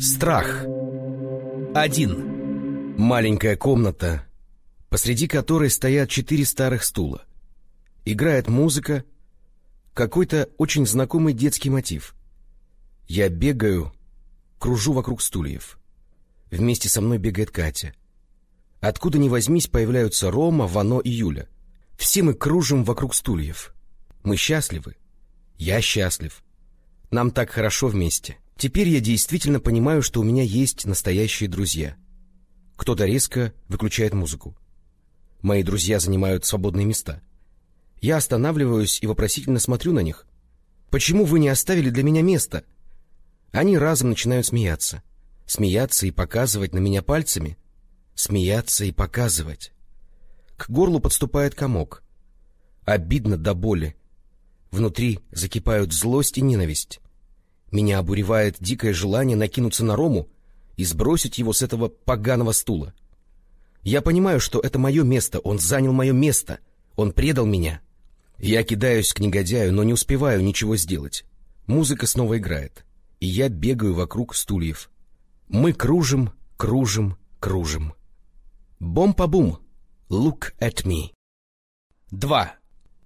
Страх. Один. Маленькая комната, посреди которой стоят четыре старых стула. Играет музыка, какой-то очень знакомый детский мотив. Я бегаю, кружу вокруг стульев. Вместе со мной бегает Катя. Откуда ни возьмись, появляются Рома, Вано и Юля. Все мы кружим вокруг стульев. Мы счастливы. Я счастлив. Нам так хорошо вместе. Теперь я действительно понимаю, что у меня есть настоящие друзья. Кто-то резко выключает музыку. Мои друзья занимают свободные места. Я останавливаюсь и вопросительно смотрю на них. «Почему вы не оставили для меня место?» Они разом начинают смеяться. Смеяться и показывать на меня пальцами. Смеяться и показывать. К горлу подступает комок. Обидно до боли. Внутри закипают злость и ненависть. Меня обуревает дикое желание накинуться на Рому и сбросить его с этого поганого стула. Я понимаю, что это мое место, он занял мое место, он предал меня. Я кидаюсь к негодяю, но не успеваю ничего сделать. Музыка снова играет, и я бегаю вокруг стульев. Мы кружим, кружим, кружим. Бом-па-бум! Look at me. Два.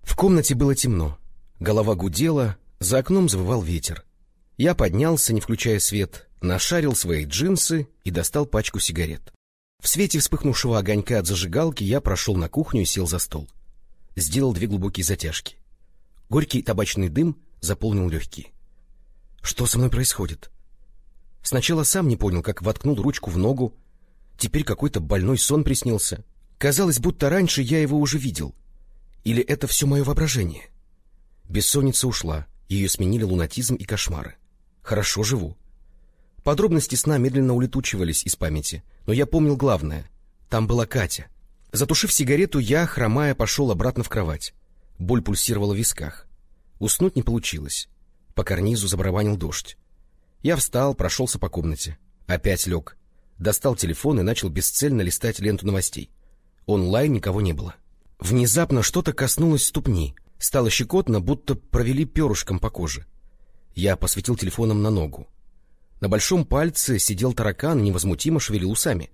В комнате было темно. Голова гудела, за окном завывал ветер. Я поднялся, не включая свет, нашарил свои джинсы и достал пачку сигарет. В свете вспыхнувшего огонька от зажигалки я прошел на кухню и сел за стол. Сделал две глубокие затяжки. Горький табачный дым заполнил легкие. Что со мной происходит? Сначала сам не понял, как воткнул ручку в ногу. Теперь какой-то больной сон приснился. Казалось, будто раньше я его уже видел. Или это все мое воображение? Бессонница ушла, ее сменили лунатизм и кошмары. Хорошо живу. Подробности сна медленно улетучивались из памяти, но я помнил главное. Там была Катя. Затушив сигарету, я, хромая, пошел обратно в кровать. Боль пульсировала в висках. Уснуть не получилось. По карнизу забарабанил дождь. Я встал, прошелся по комнате. Опять лег. Достал телефон и начал бесцельно листать ленту новостей. Онлайн никого не было. Внезапно что-то коснулось ступни. Стало щекотно, будто провели перышком по коже. Я посветил телефоном на ногу. На большом пальце сидел таракан и невозмутимо шевелил усами.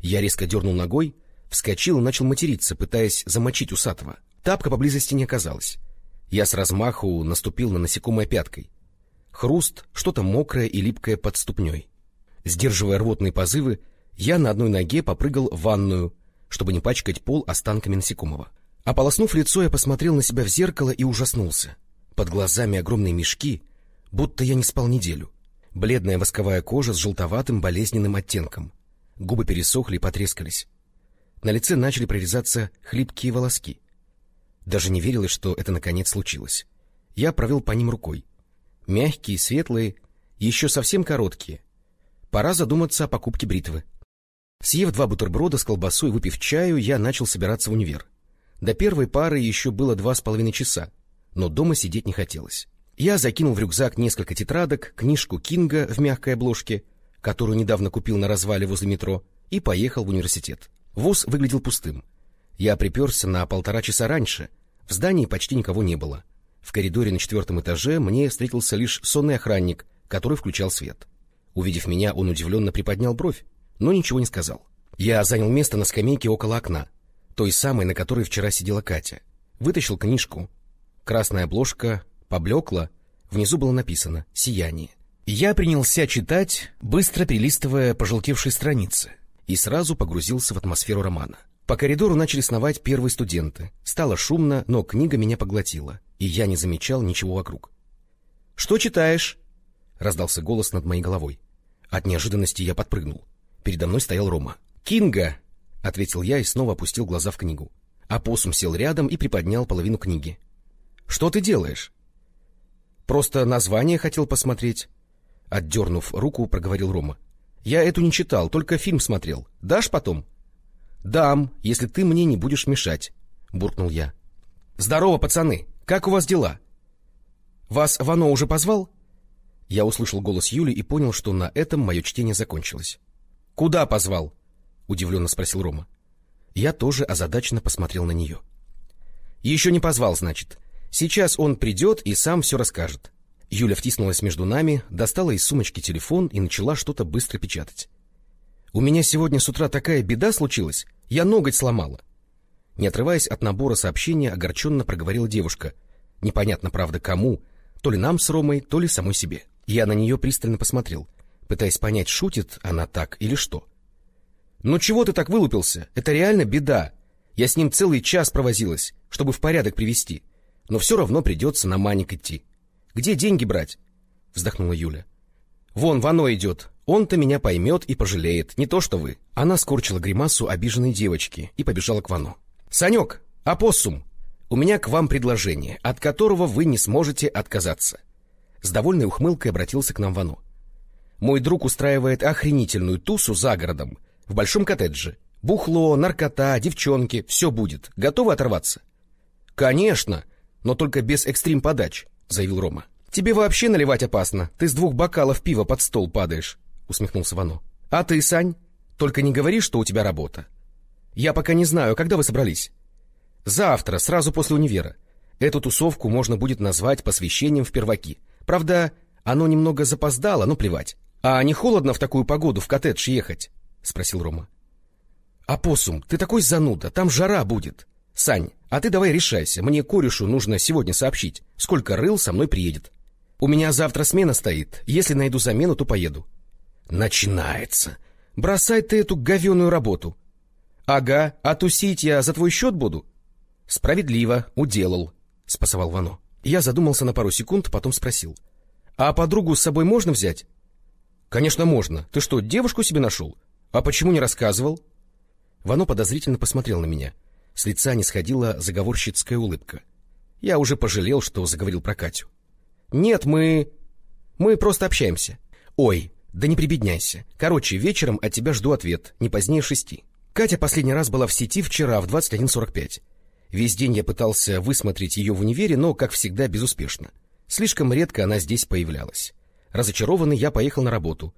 Я резко дернул ногой, вскочил и начал материться, пытаясь замочить усатого. Тапка поблизости не оказалась. Я с размаху наступил на насекомое пяткой. Хруст, что-то мокрое и липкое под ступней. Сдерживая рвотные позывы, я на одной ноге попрыгал в ванную, чтобы не пачкать пол останками насекомого. Ополоснув лицо, я посмотрел на себя в зеркало и ужаснулся. Под глазами огромные мешки, будто я не спал неделю. Бледная восковая кожа с желтоватым болезненным оттенком. Губы пересохли и потрескались. На лице начали прорезаться хлипкие волоски. Даже не верилось, что это наконец случилось. Я провел по ним рукой. Мягкие, светлые, еще совсем короткие. Пора задуматься о покупке бритвы. Съев два бутерброда с колбасой и выпив чаю, я начал собираться в универ. До первой пары еще было два с половиной часа, но дома сидеть не хотелось. Я закинул в рюкзак несколько тетрадок, книжку Кинга в мягкой обложке, которую недавно купил на развале возле метро, и поехал в университет. Вуз выглядел пустым. Я приперся на полтора часа раньше. В здании почти никого не было. В коридоре на четвертом этаже мне встретился лишь сонный охранник, который включал свет. Увидев меня, он удивленно приподнял бровь, но ничего не сказал. Я занял место на скамейке около окна, той самой, на которой вчера сидела Катя. Вытащил книжку. Красная обложка поблекла, внизу было написано «Сияние». Я принялся читать, быстро перелистывая пожелтевшие страницы, и сразу погрузился в атмосферу романа. По коридору начали сновать первые студенты. Стало шумно, но книга меня поглотила, и я не замечал ничего вокруг. — Что читаешь? — раздался голос над моей головой. От неожиданности я подпрыгнул. Передо мной стоял Рома. «Кинга!» — ответил я и снова опустил глаза в книгу. Апоссум сел рядом и приподнял половину книги. «Что ты делаешь?» Просто название хотел посмотреть. Отдернув руку, проговорил Рома. Я эту не читал, только фильм смотрел. Дашь потом? Дам, если ты мне не будешь мешать, буркнул я. Здорово, пацаны. Как у вас дела? Вас Вано уже позвал? Я услышал голос Юли и понял, что на этом мое чтение закончилось. Куда позвал? удивленно спросил Рома. Я тоже озадаченно посмотрел на нее. Еще не позвал, значит. Сейчас он придет и сам все расскажет. Юля втиснулась между нами, достала из сумочки телефон и начала что-то быстро печатать. «У меня сегодня с утра такая беда случилась, я ноготь сломала». Не отрываясь от набора сообщения, огорченно проговорила девушка. Непонятно, правда, кому, то ли нам с Ромой, то ли самой себе. Я на нее пристально посмотрел, пытаясь понять, шутит она так или что. «Ну чего ты так вылупился? Это реально беда. Я с ним целый час провозилась, чтобы в порядок привести. Но все равно придется на маник идти. Где деньги брать?» — вздохнула Юля. «Вон, Вано идет. Он-то меня поймет и пожалеет, не то что вы». Она скорчила гримасу обиженной девочки и побежала к Вано. «Санек, опоссум, у меня к вам предложение, от которого вы не сможете отказаться». С довольной ухмылкой обратился к нам Вано. «Мой друг устраивает охренительную тусу за городом, в большом коттедже. Бухло, наркота, девчонки, все будет. Готовы оторваться? — Конечно, но только без экстрим-подач, — заявил Рома. — Тебе вообще наливать опасно. Ты с двух бокалов пива под стол падаешь, — усмехнулся Вано. — А ты, Сань, только не говори, что у тебя работа. Я пока не знаю, когда вы собрались. Завтра, сразу после универа. Эту тусовку можно будет назвать посвящением в перваки. Правда, оно немного запоздало, но плевать. А не холодно в такую погоду в коттедж ехать? — спросил Рома. «Апоссум, ты такой зануда, там жара будет. Сань, а ты давай решайся, мне корешу нужно сегодня сообщить, сколько рыл со мной приедет. У меня завтра смена стоит, если найду замену, то поеду». «Начинается. Бросай ты эту говеную работу». «Ага, а тусить я за твой счет буду?» «Справедливо, уделал», — спасовал Вано. Я задумался на пару секунд, потом спросил. «А подругу с собой можно взять?» «Конечно можно. Ты что, девушку себе нашел? А почему не рассказывал?» Вано подозрительно посмотрел на меня. С лица не сходила заговорщицкая улыбка. Я уже пожалел, что заговорил про Катю. «Нет, мы... мы просто общаемся». «Ой, да не прибедняйся. Короче, вечером от тебя жду ответ, не позднее шести». Катя последний раз была в сети вчера в 21.45. Весь день я пытался высмотреть ее в универе, но, как всегда, безуспешно. Слишком редко она здесь появлялась. Разочарованный, я поехал на работу,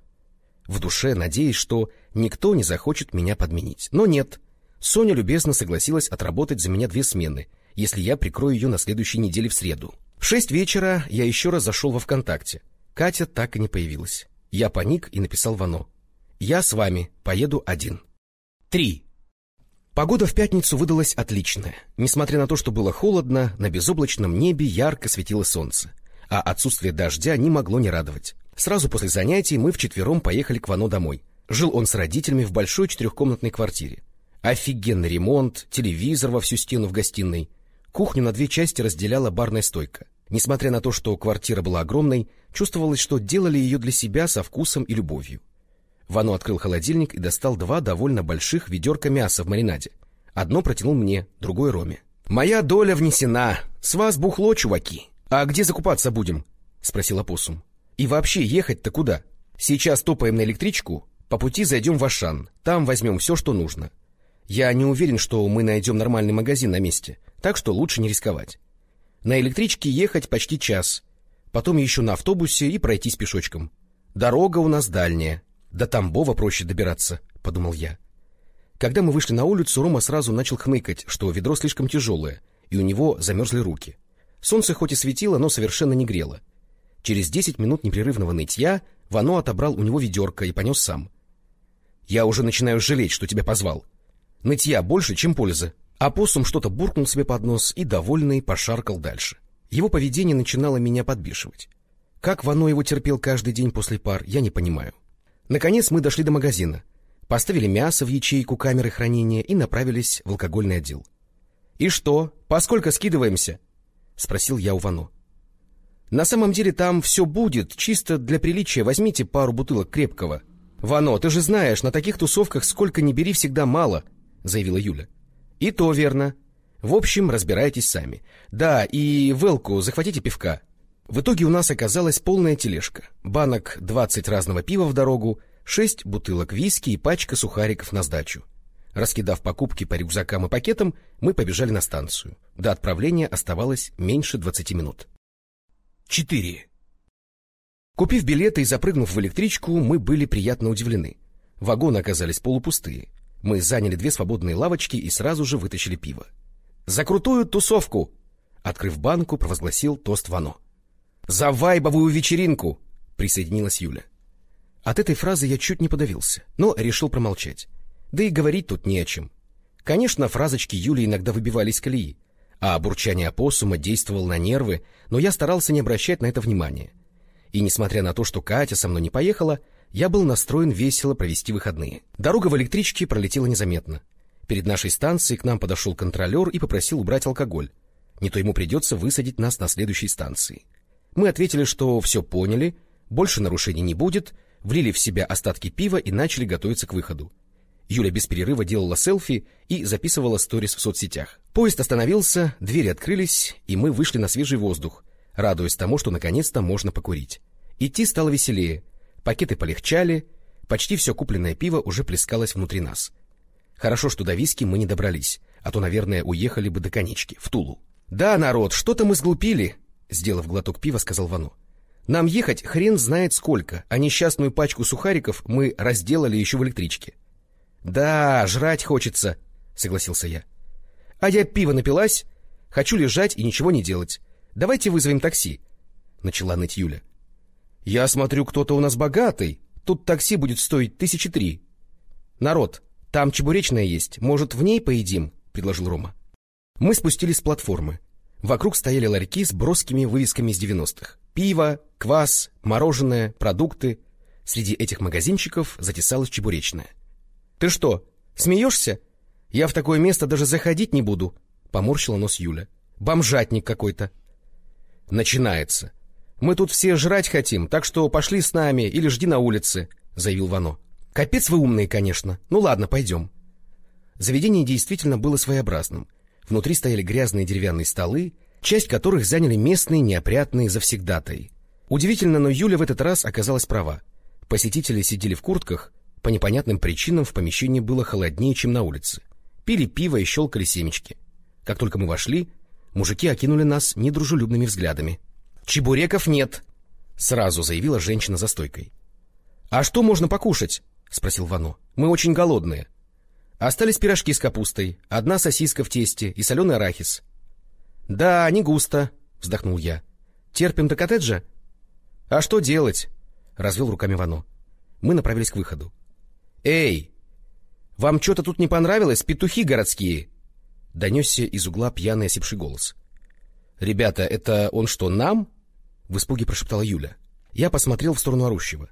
в душе надеясь, что никто не захочет меня подменить. Но нет. Соня любезно согласилась отработать за меня две смены, если я прикрою ее на следующей неделе в среду. В шесть вечера я еще раз зашел во ВКонтакте. Катя так и не появилась. Я паник и написал Вано. «Я с вами, поеду один». Три. Погода в пятницу выдалась отличная. Несмотря на то, что было холодно, на безоблачном небе ярко светило солнце, а отсутствие дождя не могло не радовать. Сразу после занятий мы вчетвером поехали к Вано домой. Жил он с родителями в большой четырехкомнатной квартире. Офигенный ремонт, телевизор во всю стену в гостиной. Кухню на две части разделяла барная стойка. Несмотря на то, что квартира была огромной, чувствовалось, что делали ее для себя со вкусом и любовью. Вано открыл холодильник и достал два довольно больших ведерка мяса в маринаде. Одно протянул мне, другое Роме. «Моя доля внесена. С вас бухло, чуваки. А где закупаться будем?» — спросил опоссум. И вообще, ехать-то куда? Сейчас топаем на электричку, по пути зайдем в Ашан, там возьмем все, что нужно. Я не уверен, что мы найдем нормальный магазин на месте, так что лучше не рисковать. На электричке ехать почти час, потом еще на автобусе и пройтись пешочком. Дорога у нас дальняя, до Тамбова проще добираться, — подумал я. Когда мы вышли на улицу, Рома сразу начал хныкать, что ведро слишком тяжелое, и у него замерзли руки. Солнце хоть и светило, но совершенно не грело. Через десять минут непрерывного нытья Вано отобрал у него ведерко и понес сам. — Я уже начинаю жалеть, что тебя позвал. Нытья больше, чем пользы. Апоссум что-то буркнул себе под нос и, довольный, пошаркал дальше. Его поведение начинало меня подбешивать. Как Вано его терпел каждый день после пар, я не понимаю. Наконец мы дошли до магазина, поставили мясо в ячейку камеры хранения и направились в алкогольный отдел. — И что, поскольку скидываемся? — спросил я у Вано. На самом деле там все будет, чисто для приличия возьмите пару бутылок крепкого. Вано, ты же знаешь, на таких тусовках сколько ни бери всегда мало, заявила Юля. И то верно. В общем, разбирайтесь сами. Да, и Велку захватите пивка. В итоге у нас оказалась полная тележка. Банок 20 разного пива в дорогу, 6 бутылок виски и пачка сухариков на сдачу. Раскидав покупки по рюкзакам и пакетам, мы побежали на станцию. До отправления оставалось меньше 20 минут. 4. Купив билеты и запрыгнув в электричку, мы были приятно удивлены. Вагоны оказались полупустые. Мы заняли две свободные лавочки и сразу же вытащили пиво. «За крутую тусовку!» Открыв банку, провозгласил тост Вано. За вайбовую вечеринку! — присоединилась Юля. От этой фразы я чуть не подавился, но решил промолчать. Да и говорить тут не о чем. Конечно, фразочки Юли иногда выбивались колеи, а бурчание опоссума действовало на нервы, но я старался не обращать на это внимания. И несмотря на то, что Катя со мной не поехала, я был настроен весело провести выходные. Дорога в электричке пролетела незаметно. Перед нашей станцией к нам подошел контролер и попросил убрать алкоголь. Не то ему придется высадить нас на следующей станции. Мы ответили, что все поняли, больше нарушений не будет, влили в себя остатки пива и начали готовиться к выходу. Юля без перерыва делала селфи и записывала сторис в соцсетях. Поезд остановился, двери открылись, и мы вышли на свежий воздух, радуясь тому, что наконец-то можно покурить. Идти стало веселее, пакеты полегчали, почти все купленное пиво уже плескалось внутри нас. Хорошо, что до виски мы не добрались, а то, наверное, уехали бы до конечки, в Тулу. — Да, народ, что-то мы сглупили, — сделав глоток пива, сказал Вано. — Нам ехать хрен знает сколько, а несчастную пачку сухариков мы разделали еще в электричке. —— Да, жрать хочется, — согласился я. — А я пиво напилась, хочу лежать и ничего не делать. Давайте вызовем такси, — начала ныть Юля. — Я смотрю, кто-то у нас богатый, тут такси будет стоить тысячи три. — Народ, там чебуречная есть, может, в ней поедим? — предложил Рома. Мы спустились с платформы. Вокруг стояли ларьки с броскими вывесками из девяностых. Пиво, квас, мороженое, продукты. Среди этих магазинчиков затесалась чебуречная. — Ты что, смеешься? Я в такое место даже заходить не буду, — поморщила нос Юля. — Бомжатник какой-то. — Начинается. Мы тут все жрать хотим, так что пошли с нами или жди на улице, — заявил Вано. — Капец вы умные, конечно. Ну ладно, пойдем. Заведение действительно было своеобразным. Внутри стояли грязные деревянные столы, часть которых заняли местные неопрятные завсегдатаи. Удивительно, но Юля в этот раз оказалась права. Посетители сидели в куртках, по непонятным причинам в помещении было холоднее, чем на улице. Пили пиво и щелкали семечки. Как только мы вошли, мужики окинули нас недружелюбными взглядами. «Чебуреков нет!» — сразу заявила женщина за стойкой. «А что можно покушать?» — спросил Вано. «Мы очень голодные». Остались пирожки с капустой, одна сосиска в тесте и соленый арахис. — Да, не густо, — вздохнул я. — Терпим до коттеджа? — А что делать? — развел руками Вано. Мы направились к выходу. «Эй! Вам что-то тут не понравилось, петухи городские?» Донесся из угла пьяный осипший голос. «Ребята, это он что, нам?» — в испуге прошептала Юля. Я посмотрел в сторону орущего.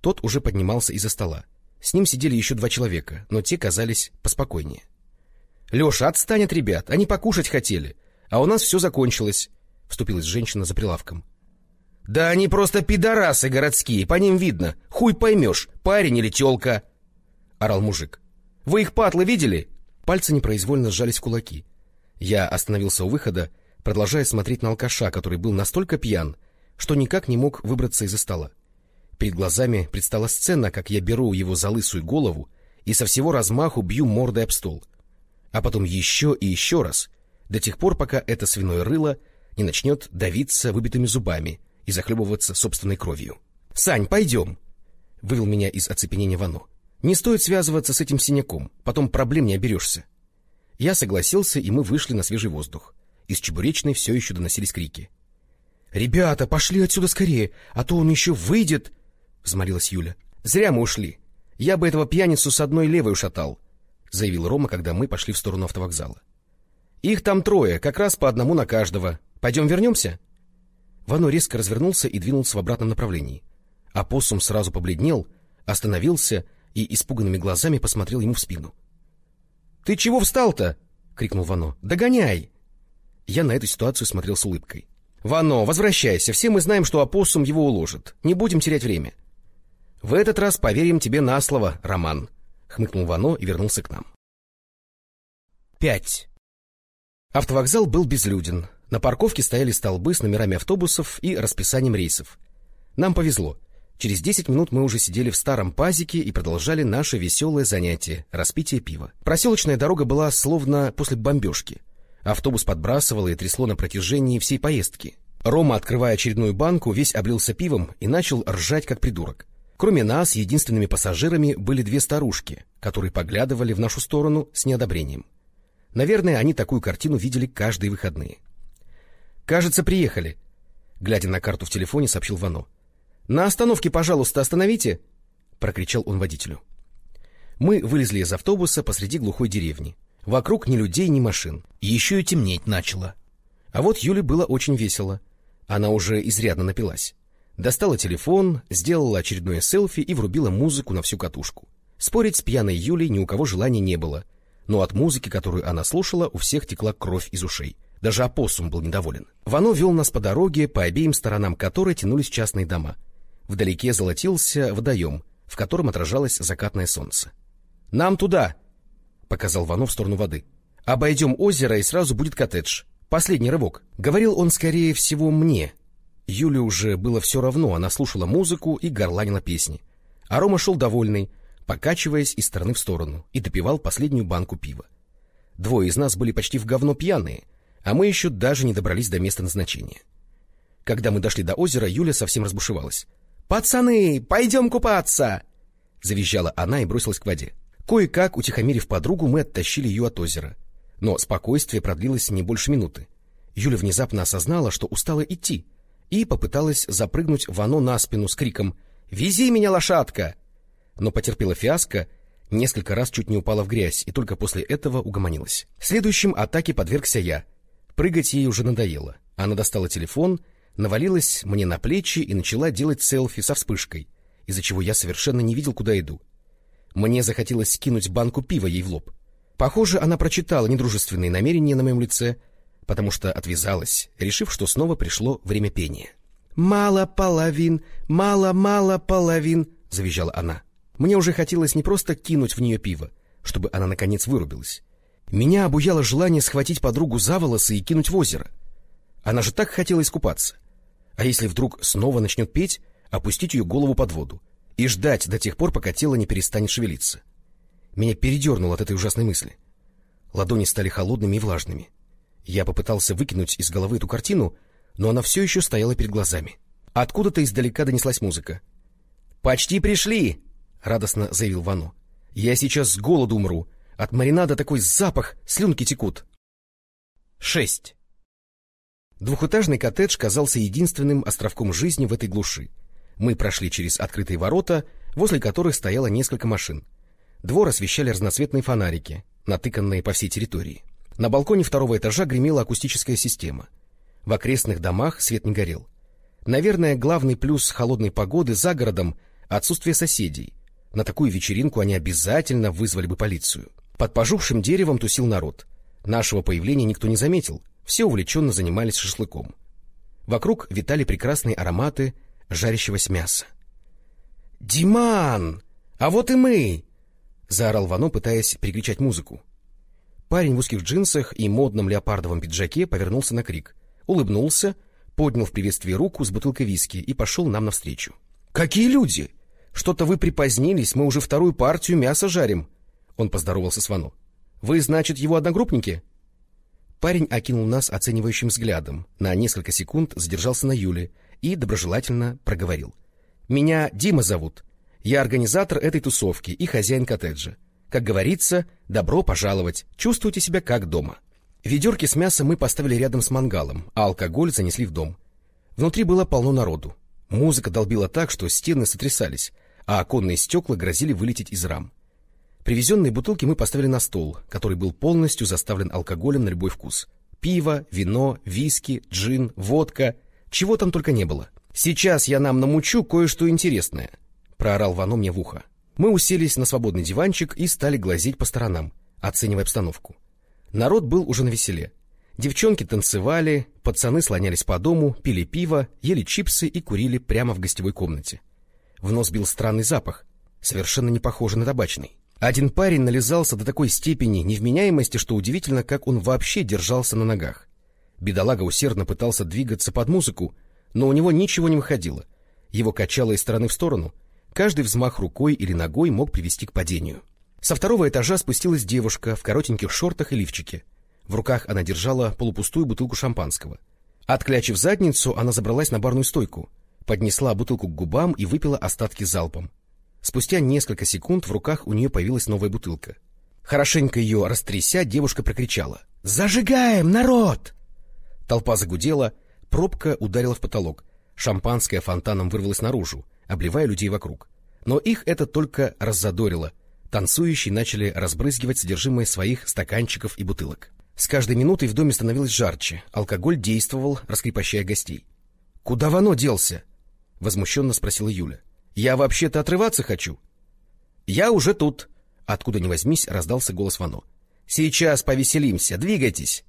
Тот уже поднимался из-за стола. С ним сидели еще два человека, но те казались поспокойнее. — Леша, отстань от ребят, они покушать хотели, а у нас все закончилось, — вступилась женщина за прилавком. — Да они просто пидорасы городские, по ним видно. Хуй поймешь, парень или телка. — орал мужик. — Вы их патлы видели? Пальцы непроизвольно сжались в кулаки. Я остановился у выхода, продолжая смотреть на алкаша, который был настолько пьян, что никак не мог выбраться из-за стола. Перед глазами предстала сцена, как я беру его за лысую голову и со всего размаху бью мордой об стол. А потом еще и еще раз, до тех пор, пока это свиное рыло не начнет давиться выбитыми зубами и захлебываться собственной кровью. — Сань, пойдем! — вывел меня из оцепенения Вано. — Не стоит связываться с этим синяком, потом проблем не оберешься. Я согласился, и мы вышли на свежий воздух. Из чебуречной все еще доносились крики. — Ребята, пошли отсюда скорее, а то он еще выйдет! — взмолилась Юля. — Зря мы ушли. Я бы этого пьяницу с одной левой ушатал, — заявил Рома, когда мы пошли в сторону автовокзала. — Их там трое, как раз по одному на каждого. Пойдем вернемся? — Вано резко развернулся и двинулся в обратном направлении. Апоссум сразу побледнел, остановился и испуганными глазами посмотрел ему в спину. — Ты чего встал-то? — крикнул Вано. — Догоняй! Я на эту ситуацию смотрел с улыбкой. — Вано, возвращайся, все мы знаем, что опоссум его уложит. Не будем терять время. — В этот раз поверим тебе на слово, Роман, — хмыкнул Вано и вернулся к нам. Пять. Автовокзал был безлюден. На парковке стояли столбы с номерами автобусов и расписанием рейсов. Нам повезло. Через десять минут мы уже сидели в старом пазике и продолжали наше веселое занятие — распитие пива. Проселочная дорога была словно после бомбежки. Автобус подбрасывало и трясло на протяжении всей поездки. Рома, открывая очередную банку, весь облился пивом и начал ржать, как придурок. Кроме нас, единственными пассажирами были две старушки, которые поглядывали в нашу сторону с неодобрением. Наверное, они такую картину видели каждые выходные. «Кажется, приехали». — глядя на карту в телефоне, сообщил Вано. — На остановке, пожалуйста, остановите! — прокричал он водителю. Мы вылезли из автобуса посреди глухой деревни. Вокруг ни людей, ни машин. Еще и темнеть начало. А вот Юле было очень весело. Она уже изрядно напилась. Достала телефон, сделала очередное селфи и врубила музыку на всю катушку. Спорить с пьяной Юлей ни у кого желания не было, но от музыки, которую она слушала, у всех текла кровь из ушей. Даже опоссум был недоволен. Вано вел нас по дороге, по обеим сторонам которой тянулись частные дома. Вдалеке золотился водоем, в котором отражалось закатное солнце. — Нам туда! — показал Вано в сторону воды. — Обойдем озеро, и сразу будет коттедж. Последний рывок. Говорил он, скорее всего, мне. Юле уже было все равно, она слушала музыку и горланила песни. А Рома шел довольный, покачиваясь из стороны в сторону, и допивал последнюю банку пива. Двое из нас были почти в говно пьяные, а мы еще даже не добрались до места назначения. Когда мы дошли до озера, Юля совсем разбушевалась. «Пацаны, пойдем купаться!» Завизжала она и бросилась к воде. Кое-как, утихомирив подругу, мы оттащили ее от озера. Но спокойствие продлилось не больше минуты. Юля внезапно осознала, что устала идти, и попыталась запрыгнуть в оно на спину с криком «Вези меня, лошадка!» Но потерпела фиаско, несколько раз чуть не упала в грязь, и только после этого угомонилась. Следующим атаке подвергся я. Прыгать ей уже надоело. Она достала телефон, навалилась мне на плечи и начала делать селфи со вспышкой, из-за чего я совершенно не видел, куда иду. Мне захотелось скинуть банку пива ей в лоб. Похоже, она прочитала недружественные намерения на моем лице, потому что отвязалась, решив, что снова пришло время пения. «Мало половин, мало-мало половин», — завизжала она. Мне уже хотелось не просто кинуть в нее пиво, чтобы она, наконец, вырубилась. Меня обуяло желание схватить подругу за волосы и кинуть в озеро. Она же так хотела искупаться. А если вдруг снова начнет петь, опустить ее голову под воду и ждать до тех пор, пока тело не перестанет шевелиться. Меня передернуло от этой ужасной мысли. Ладони стали холодными и влажными. Я попытался выкинуть из головы эту картину, но она все еще стояла перед глазами. Откуда-то издалека донеслась музыка. «Почти пришли!» — радостно заявил Вано. «Я сейчас с голоду умру. От маринада такой запах, слюнки текут». Шесть. Двухэтажный коттедж казался единственным островком жизни в этой глуши. Мы прошли через открытые ворота, возле которых стояло несколько машин. Двор освещали разноцветные фонарики, натыканные по всей территории. На балконе второго этажа гремела акустическая система. В окрестных домах свет не горел. Наверное, главный плюс холодной погоды за городом — отсутствие соседей. На такую вечеринку они обязательно вызвали бы полицию. Под пожухшим деревом тусил народ. Нашего появления никто не заметил, все увлеченно занимались шашлыком. Вокруг витали прекрасные ароматы жарящегося мяса. «Диман! А вот и мы!» — заорал Вано, пытаясь перекричать музыку. Парень в узких джинсах и модном леопардовом пиджаке повернулся на крик, улыбнулся, поднял в приветствии руку с бутылкой виски и пошел нам навстречу. — Какие люди! Что-то вы припозднились, мы уже вторую партию мяса жарим. Он поздоровался с Вано. — Вы, значит, его одногруппники? Парень окинул нас оценивающим взглядом, на несколько секунд задержался на Юле и доброжелательно проговорил. — Меня Дима зовут. Я организатор этой тусовки и хозяин коттеджа. Как говорится, добро пожаловать, чувствуйте себя как дома. Ведерки с мясом мы поставили рядом с мангалом, а алкоголь занесли в дом. Внутри было полно народу. Музыка долбила так, что стены сотрясались, а оконные стекла грозили вылететь из рам. Привезенные бутылки мы поставили на стол, который был полностью заставлен алкоголем на любой вкус. Пиво, вино, виски, джин, водка, чего там только не было. Сейчас я нам намучу кое-что интересное —— проорал Вано мне в ухо. Мы уселись на свободный диванчик и стали глазеть по сторонам, оценивая обстановку. Народ был уже на веселе. Девчонки танцевали, пацаны слонялись по дому, пили пиво, ели чипсы и курили прямо в гостевой комнате. В нос бил странный запах, совершенно не похожий на табачный. Один парень нализался до такой степени невменяемости, что удивительно, как он вообще держался на ногах. Бедолага усердно пытался двигаться под музыку, но у него ничего не выходило. Его качало из стороны в сторону — Каждый взмах рукой или ногой мог привести к падению. Со второго этажа спустилась девушка в коротеньких шортах и лифчике. В руках она держала полупустую бутылку шампанского. Отклячив задницу, она забралась на барную стойку, поднесла бутылку к губам и выпила остатки залпом. Спустя несколько секунд в руках у нее появилась новая бутылка. Хорошенько ее растряся, девушка прокричала. «Зажигаем, народ!» Толпа загудела, Пробка ударила в потолок. Шампанское фонтаном вырвалось наружу, обливая людей вокруг. Но их это только раззадорило. Танцующие начали разбрызгивать содержимое своих стаканчиков и бутылок. С каждой минутой в доме становилось жарче. Алкоголь действовал, раскрепощая гостей. — Куда Вано делся? — возмущенно спросила Юля. — Я вообще-то отрываться хочу. — Я уже тут. Откуда ни возьмись, раздался голос Вано. — Сейчас повеселимся, двигайтесь.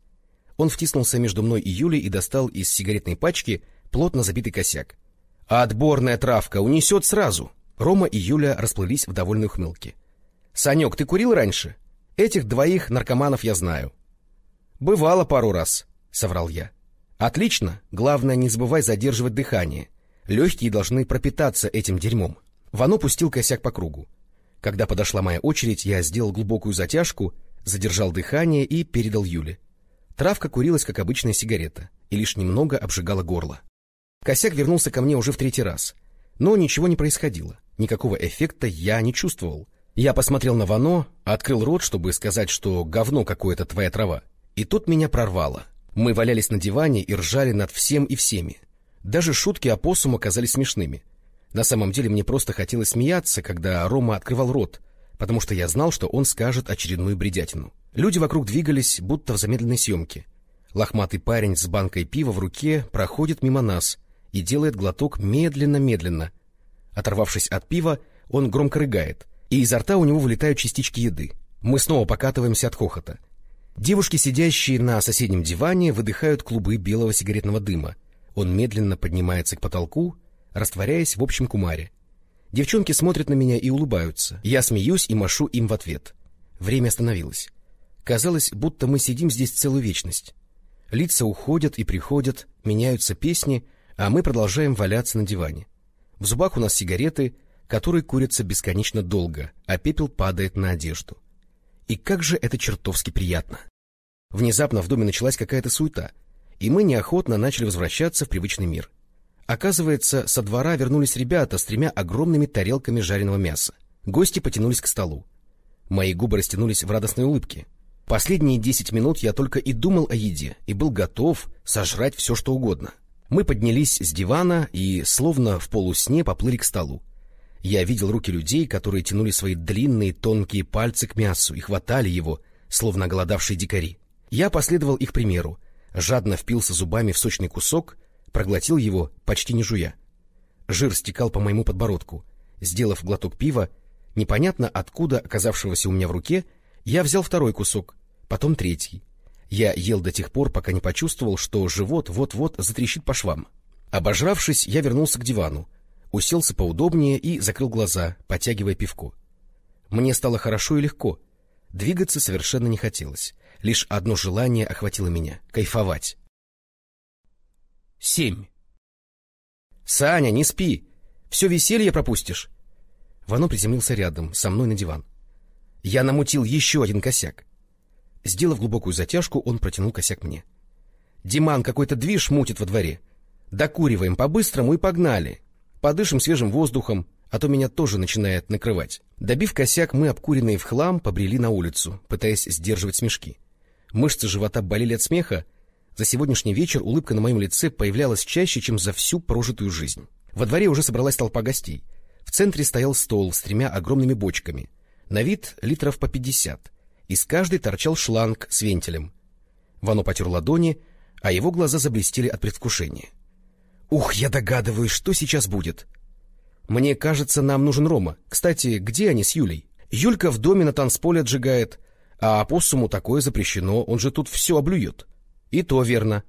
Он втиснулся между мной и Юлей и достал из сигаретной пачки плотно забитый косяк. — Отборная травка унесет сразу. Рома и Юля расплылись в довольной ухмылке. — Санек, ты курил раньше? Этих двоих наркоманов я знаю. — Бывало пару раз, — соврал я. — Отлично, главное, не забывай задерживать дыхание. Легкие должны пропитаться этим дерьмом. Вано пустил косяк по кругу. Когда подошла моя очередь, я сделал глубокую затяжку, задержал дыхание и передал Юле. Травка курилась, как обычная сигарета, и лишь немного обжигала горло. Косяк вернулся ко мне уже в третий раз. Но ничего не происходило. Никакого эффекта я не чувствовал. Я посмотрел на Вано, открыл рот, чтобы сказать, что говно какое-то твоя трава. И тут меня прорвало. Мы валялись на диване и ржали над всем и всеми. Даже шутки о посума казались смешными. На самом деле мне просто хотелось смеяться, когда Рома открывал рот, потому что я знал, что он скажет очередную бредятину. Люди вокруг двигались, будто в замедленной съемке. Лохматый парень с банкой пива в руке проходит мимо нас и делает глоток медленно-медленно. Оторвавшись от пива, он громко рыгает, и изо рта у него вылетают частички еды. Мы снова покатываемся от хохота. Девушки, сидящие на соседнем диване, выдыхают клубы белого сигаретного дыма. Он медленно поднимается к потолку, растворяясь в общем кумаре. Девчонки смотрят на меня и улыбаются. Я смеюсь и машу им в ответ. Время остановилось. Казалось, будто мы сидим здесь целую вечность. Лица уходят и приходят, меняются песни, а мы продолжаем валяться на диване. В зубах у нас сигареты, которые курятся бесконечно долго, а пепел падает на одежду. И как же это чертовски приятно! Внезапно в доме началась какая-то суета, и мы неохотно начали возвращаться в привычный мир. Оказывается, со двора вернулись ребята с тремя огромными тарелками жареного мяса. Гости потянулись к столу. Мои губы растянулись в радостной улыбке. Последние десять минут я только и думал о еде, и был готов сожрать все, что угодно. Мы поднялись с дивана и, словно в полусне, поплыли к столу. Я видел руки людей, которые тянули свои длинные тонкие пальцы к мясу и хватали его, словно голодавшие дикари. Я последовал их примеру, жадно впился зубами в сочный кусок, проглотил его, почти не жуя. Жир стекал по моему подбородку. Сделав глоток пива, непонятно откуда оказавшегося у меня в руке, я взял второй кусок, потом третий. Я ел до тех пор, пока не почувствовал, что живот вот-вот затрещит по швам. Обожравшись, я вернулся к дивану, уселся поудобнее и закрыл глаза, потягивая пивко. Мне стало хорошо и легко. Двигаться совершенно не хотелось. Лишь одно желание охватило меня — кайфовать. Семь. «Саня, не спи! Все веселье пропустишь!» Вано приземлился рядом, со мной на диван. Я намутил еще один косяк. Сделав глубокую затяжку, он протянул косяк мне. — Диман какой-то движ мутит во дворе. Докуриваем по-быстрому и погнали. Подышим свежим воздухом, а то меня тоже начинает накрывать. Добив косяк, мы, обкуренные в хлам, побрели на улицу, пытаясь сдерживать смешки. Мышцы живота болели от смеха. За сегодняшний вечер улыбка на моем лице появлялась чаще, чем за всю прожитую жизнь. Во дворе уже собралась толпа гостей. В центре стоял стол с тремя огромными бочками. На вид литров по пятьдесят. Из каждой торчал шланг с вентилем. Вано потер ладони, а его глаза заблестели от предвкушения. «Ух, я догадываюсь, что сейчас будет!» «Мне кажется, нам нужен Рома. Кстати, где они с Юлей?» «Юлька в доме на танцполе отжигает, а опоссуму такое запрещено, он же тут все облюет». «И то верно».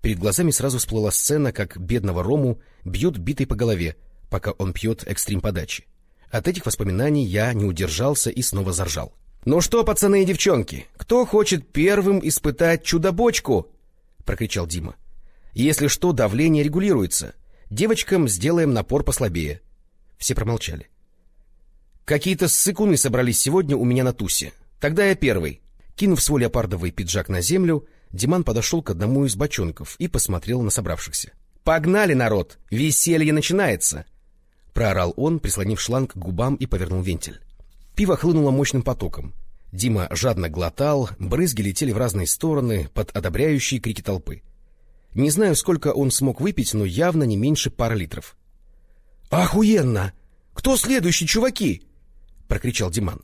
Перед глазами сразу всплыла сцена, как бедного Рому бьют битой по голове, пока он пьет экстрим подачи. От этих воспоминаний я не удержался и снова заржал. «Ну что, пацаны и девчонки, кто хочет первым испытать чудо-бочку?» — прокричал Дима. «Если что, давление регулируется. Девочкам сделаем напор послабее». Все промолчали. «Какие-то ссыкуны собрались сегодня у меня на тусе. Тогда я первый». Кинув свой леопардовый пиджак на землю, Диман подошел к одному из бочонков и посмотрел на собравшихся. «Погнали, народ! Веселье начинается!» — проорал он, прислонив шланг к губам и повернул вентиль. Пиво хлынуло мощным потоком. Дима жадно глотал, брызги летели в разные стороны под одобряющие крики толпы. Не знаю, сколько он смог выпить, но явно не меньше пары литров. «Охуенно! Кто следующий, чуваки?» — прокричал Диман.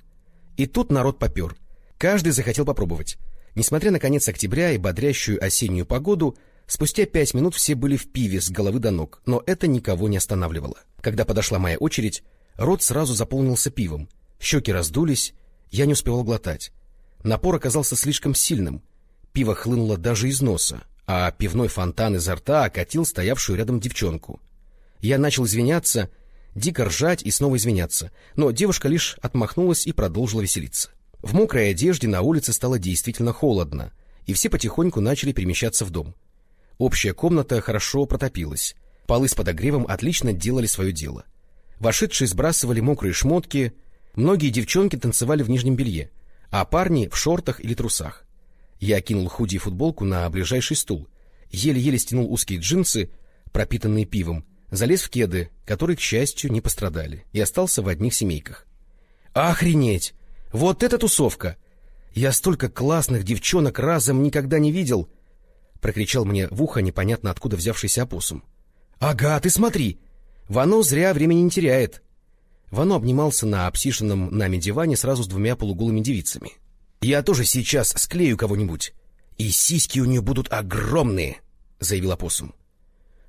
И тут народ попер. Каждый захотел попробовать. Несмотря на конец октября и бодрящую осеннюю погоду, спустя пять минут все были в пиве с головы до ног, но это никого не останавливало. Когда подошла моя очередь, рот сразу заполнился пивом, щеки раздулись, я не успевал глотать. Напор оказался слишком сильным, пиво хлынуло даже из носа, а пивной фонтан изо рта окатил стоявшую рядом девчонку. Я начал извиняться, дико ржать и снова извиняться, но девушка лишь отмахнулась и продолжила веселиться. В мокрой одежде на улице стало действительно холодно, и все потихоньку начали перемещаться в дом. Общая комната хорошо протопилась, полы с подогревом отлично делали свое дело. Вошедшие сбрасывали мокрые шмотки, многие девчонки танцевали в нижнем белье, а парни в шортах или трусах. Я кинул худи и футболку на ближайший стул, еле-еле стянул узкие джинсы, пропитанные пивом, залез в кеды, которые, к счастью, не пострадали, и остался в одних семейках. «Охренеть! Вот это тусовка! Я столько классных девчонок разом никогда не видел!» — прокричал мне в ухо непонятно откуда взявшийся опоссум. «Ага, ты смотри! Вано зря времени не теряет!» Вано обнимался на обсишенном нами диване сразу с двумя полуголыми девицами. «Я тоже сейчас склею кого-нибудь, и сиськи у нее будут огромные!» — заявил опоссум.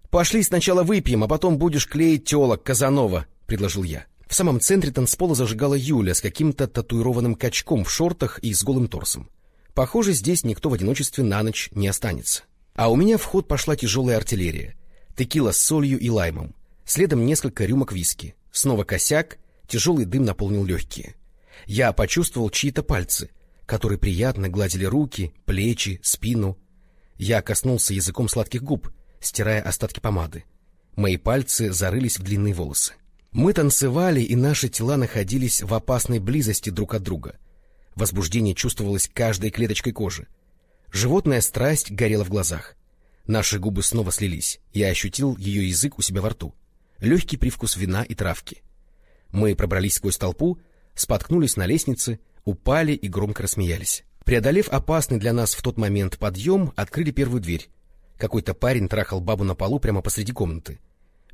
«Пошли сначала выпьем, а потом будешь клеить телок, Казанова», — предложил я. В самом центре танцпола зажигала Юля с каким-то татуированным качком в шортах и с голым торсом. Похоже, здесь никто в одиночестве на ночь не останется. А у меня в ход пошла тяжелая артиллерия. Текила с солью и лаймом. Следом несколько рюмок виски. Снова косяк, тяжелый дым наполнил легкие. Я почувствовал чьи-то пальцы, которые приятно гладили руки, плечи, спину. Я коснулся языком сладких губ, стирая остатки помады. Мои пальцы зарылись в длинные волосы. Мы танцевали, и наши тела находились в опасной близости друг от друга. Возбуждение чувствовалось каждой клеточкой кожи. Животная страсть горела в глазах. Наши губы снова слились. Я ощутил ее язык у себя во рту. Легкий привкус вина и травки. Мы пробрались сквозь толпу, споткнулись на лестнице, упали и громко рассмеялись. Преодолев опасный для нас в тот момент подъем, открыли первую дверь. Какой-то парень трахал бабу на полу прямо посреди комнаты.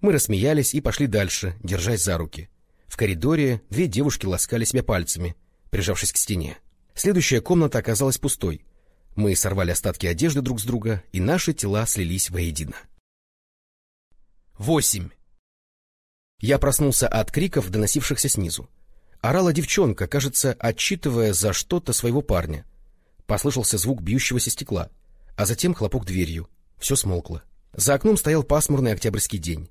Мы рассмеялись и пошли дальше, держась за руки. В коридоре две девушки ласкали себя пальцами, прижавшись к стене. Следующая комната оказалась пустой. Мы сорвали остатки одежды друг с друга, и наши тела слились воедино. Восемь. Я проснулся от криков, доносившихся снизу. Орала девчонка, кажется, отчитывая за что-то своего парня. Послышался звук бьющегося стекла, а затем хлопок дверью. Все смолкло. За окном стоял пасмурный октябрьский день.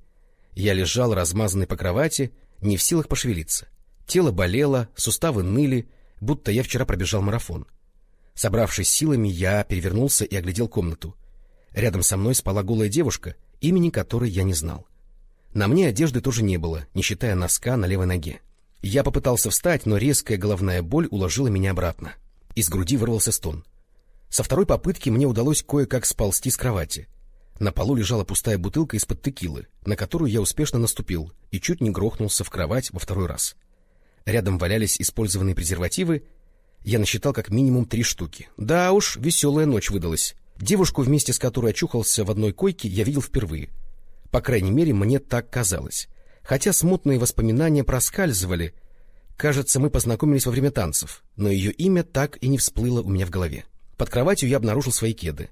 Я лежал, размазанный по кровати, не в силах пошевелиться. Тело болело, суставы ныли, будто я вчера пробежал марафон. Собравшись силами, я перевернулся и оглядел комнату. Рядом со мной спала голая девушка, имени которой я не знал. На мне одежды тоже не было, не считая носка на левой ноге. Я попытался встать, но резкая головная боль уложила меня обратно. Из груди вырвался стон. Со второй попытки мне удалось кое-как сползти с кровати. На полу лежала пустая бутылка из-под текилы, на которую я успешно наступил и чуть не грохнулся в кровать во второй раз. Рядом валялись использованные презервативы. Я насчитал как минимум три штуки. Да уж, веселая ночь выдалась. Девушку, вместе с которой очухался в одной койке, я видел впервые. По крайней мере, мне так казалось. Хотя смутные воспоминания проскальзывали. Кажется, мы познакомились во время танцев, но ее имя так и не всплыло у меня в голове. Под кроватью я обнаружил свои кеды.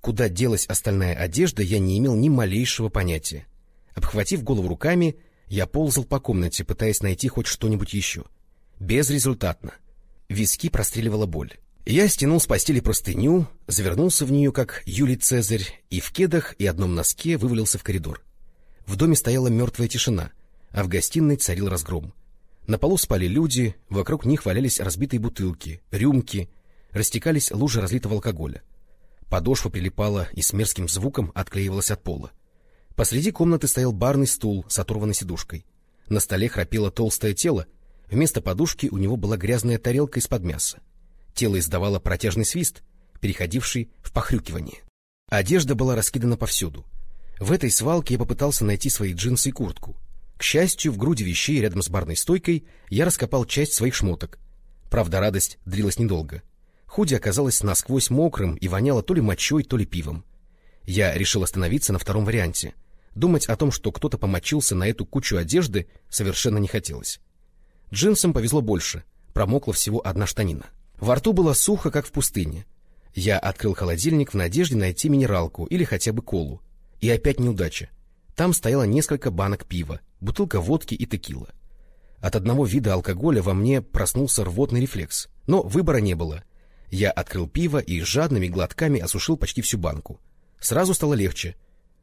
Куда делась остальная одежда, я не имел ни малейшего понятия. Обхватив голову руками, я ползал по комнате, пытаясь найти хоть что-нибудь еще. Безрезультатно. Виски простреливала боль. Я стянул с постели простыню, завернулся в нее, как Юлий Цезарь, и в кедах и одном носке вывалился в коридор. В доме стояла мертвая тишина, а в гостиной царил разгром. На полу спали люди, вокруг них валялись разбитые бутылки, рюмки, растекались лужи разлитого алкоголя. Подошва прилипала и с мерзким звуком отклеивалась от пола. Посреди комнаты стоял барный стул с оторванной сидушкой. На столе храпело толстое тело, вместо подушки у него была грязная тарелка из-под мяса. Тело издавало протяжный свист, переходивший в похрюкивание. Одежда была раскидана повсюду. В этой свалке я попытался найти свои джинсы и куртку. К счастью, в груди вещей рядом с барной стойкой я раскопал часть своих шмоток. Правда, радость длилась недолго. Худи оказалось насквозь мокрым и воняло то ли мочой, то ли пивом. Я решил остановиться на втором варианте. Думать о том, что кто-то помочился на эту кучу одежды, совершенно не хотелось. Джинсам повезло больше, промокла всего одна штанина. Во рту было сухо, как в пустыне. Я открыл холодильник в надежде найти минералку или хотя бы колу. И опять неудача. Там стояло несколько банок пива, бутылка водки и текила. От одного вида алкоголя во мне проснулся рвотный рефлекс. Но выбора не было. Я открыл пиво и жадными глотками осушил почти всю банку. Сразу стало легче.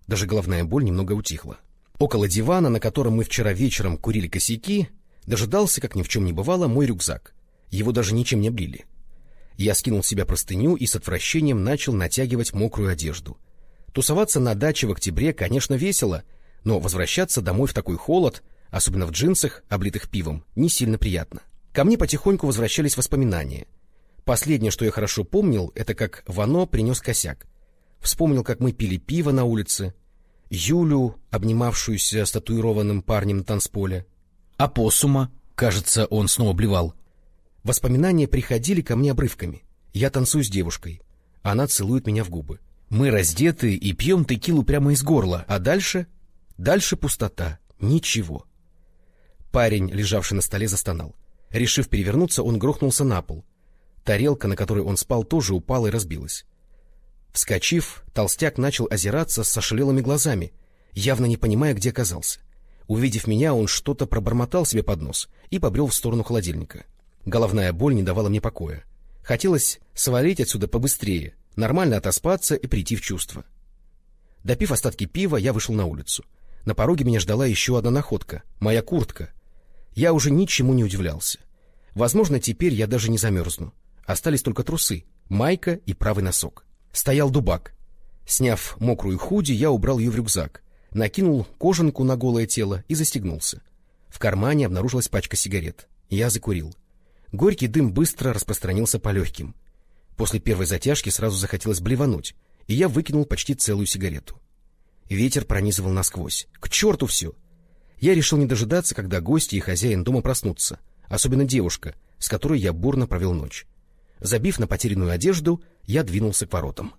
Даже головная боль немного утихла. Около дивана, на котором мы вчера вечером курили косяки, дожидался, как ни в чем не бывало, мой рюкзак. Его даже ничем не облили. Я скинул с себя простыню и с отвращением начал натягивать мокрую одежду. Тусоваться на даче в октябре, конечно, весело, но возвращаться домой в такой холод, особенно в джинсах, облитых пивом, не сильно приятно. Ко мне потихоньку возвращались воспоминания. Последнее, что я хорошо помнил, это как Вано принес косяк. Вспомнил, как мы пили пиво на улице, Юлю, обнимавшуюся с татуированным парнем на танцполе. Опоссума, кажется, он снова блевал. Воспоминания приходили ко мне обрывками. Я танцую с девушкой. Она целует меня в губы. Мы раздеты и пьем текилу прямо из горла, а дальше... Дальше пустота. Ничего. Парень, лежавший на столе, застонал. Решив перевернуться, он грохнулся на пол. Тарелка, на которой он спал, тоже упала и разбилась. Вскочив, толстяк начал озираться с сошалелыми глазами, явно не понимая, где оказался. Увидев меня, он что-то пробормотал себе под нос и побрел в сторону холодильника. Головная боль не давала мне покоя. Хотелось свалить отсюда побыстрее, нормально отоспаться и прийти в чувство. Допив остатки пива, я вышел на улицу. На пороге меня ждала еще одна находка — моя куртка. Я уже ничему не удивлялся. Возможно, теперь я даже не замерзну. Остались только трусы, майка и правый носок. Стоял дубак. Сняв мокрую худи, я убрал ее в рюкзак, накинул кожанку на голое тело и застегнулся. В кармане обнаружилась пачка сигарет. Я закурил. Горький дым быстро распространился по легким. После первой затяжки сразу захотелось блевануть, и я выкинул почти целую сигарету. Ветер пронизывал насквозь. К черту все! Я решил не дожидаться, когда гости и хозяин дома проснутся, особенно девушка, с которой я бурно провел ночь. Забив на потерянную одежду, я двинулся к воротам.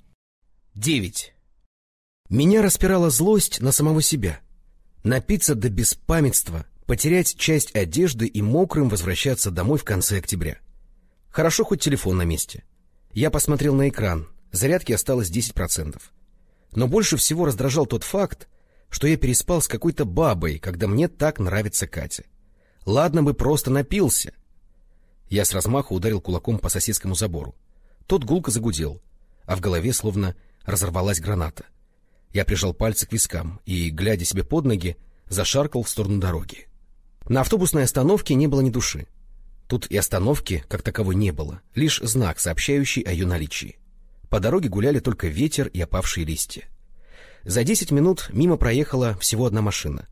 Девять. Меня распирала злость на самого себя. Напиться до беспамятства, потерять часть одежды и мокрым возвращаться домой в конце октября. Хорошо, хоть телефон на месте. Я посмотрел на экран, зарядки осталось 10%. Но больше всего раздражал тот факт, что я переспал с какой-то бабой, когда мне так нравится Катя. Ладно бы просто напился. Я с размаху ударил кулаком по соседскому забору. Тот гулко загудел, а в голове словно разорвалась граната. Я прижал пальцы к вискам и, глядя себе под ноги, зашаркал в сторону дороги. На автобусной остановке не было ни души. Тут и остановки, как таковой, не было, лишь знак, сообщающий о ее наличии. По дороге гуляли только ветер и опавшие листья. За десять минут мимо проехала всего одна машина.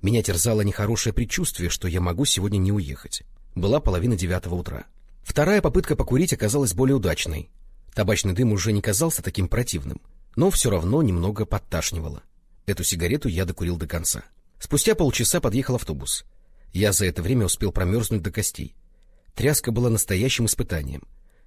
Меня терзало нехорошее предчувствие, что я могу сегодня не уехать. Была половина девятого утра. Вторая попытка покурить оказалась более удачной. Табачный дым уже не казался таким противным, но все равно немного подташнивало. Эту сигарету я докурил до конца. Спустя полчаса подъехал автобус. Я за это время успел промерзнуть до костей. Тряска была настоящим испытанием.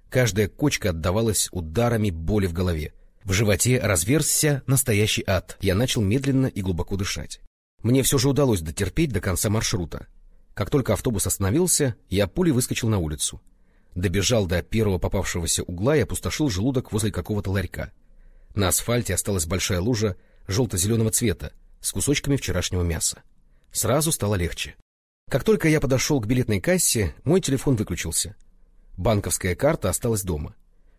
Каждая кочка отдавалась ударами боли в голове. В животе разверзся настоящий ад. Я начал медленно и глубоко дышать. Мне все же удалось дотерпеть до конца маршрута. Как только автобус остановился, я пулей выскочил на улицу. Добежал до первого попавшегося угла и опустошил желудок возле какого-то ларька. На асфальте осталась большая лужа желто-зеленого цвета с кусочками вчерашнего мяса. Сразу стало легче. Как только я подошел к билетной кассе, мой телефон выключился. Банковская карта осталась дома.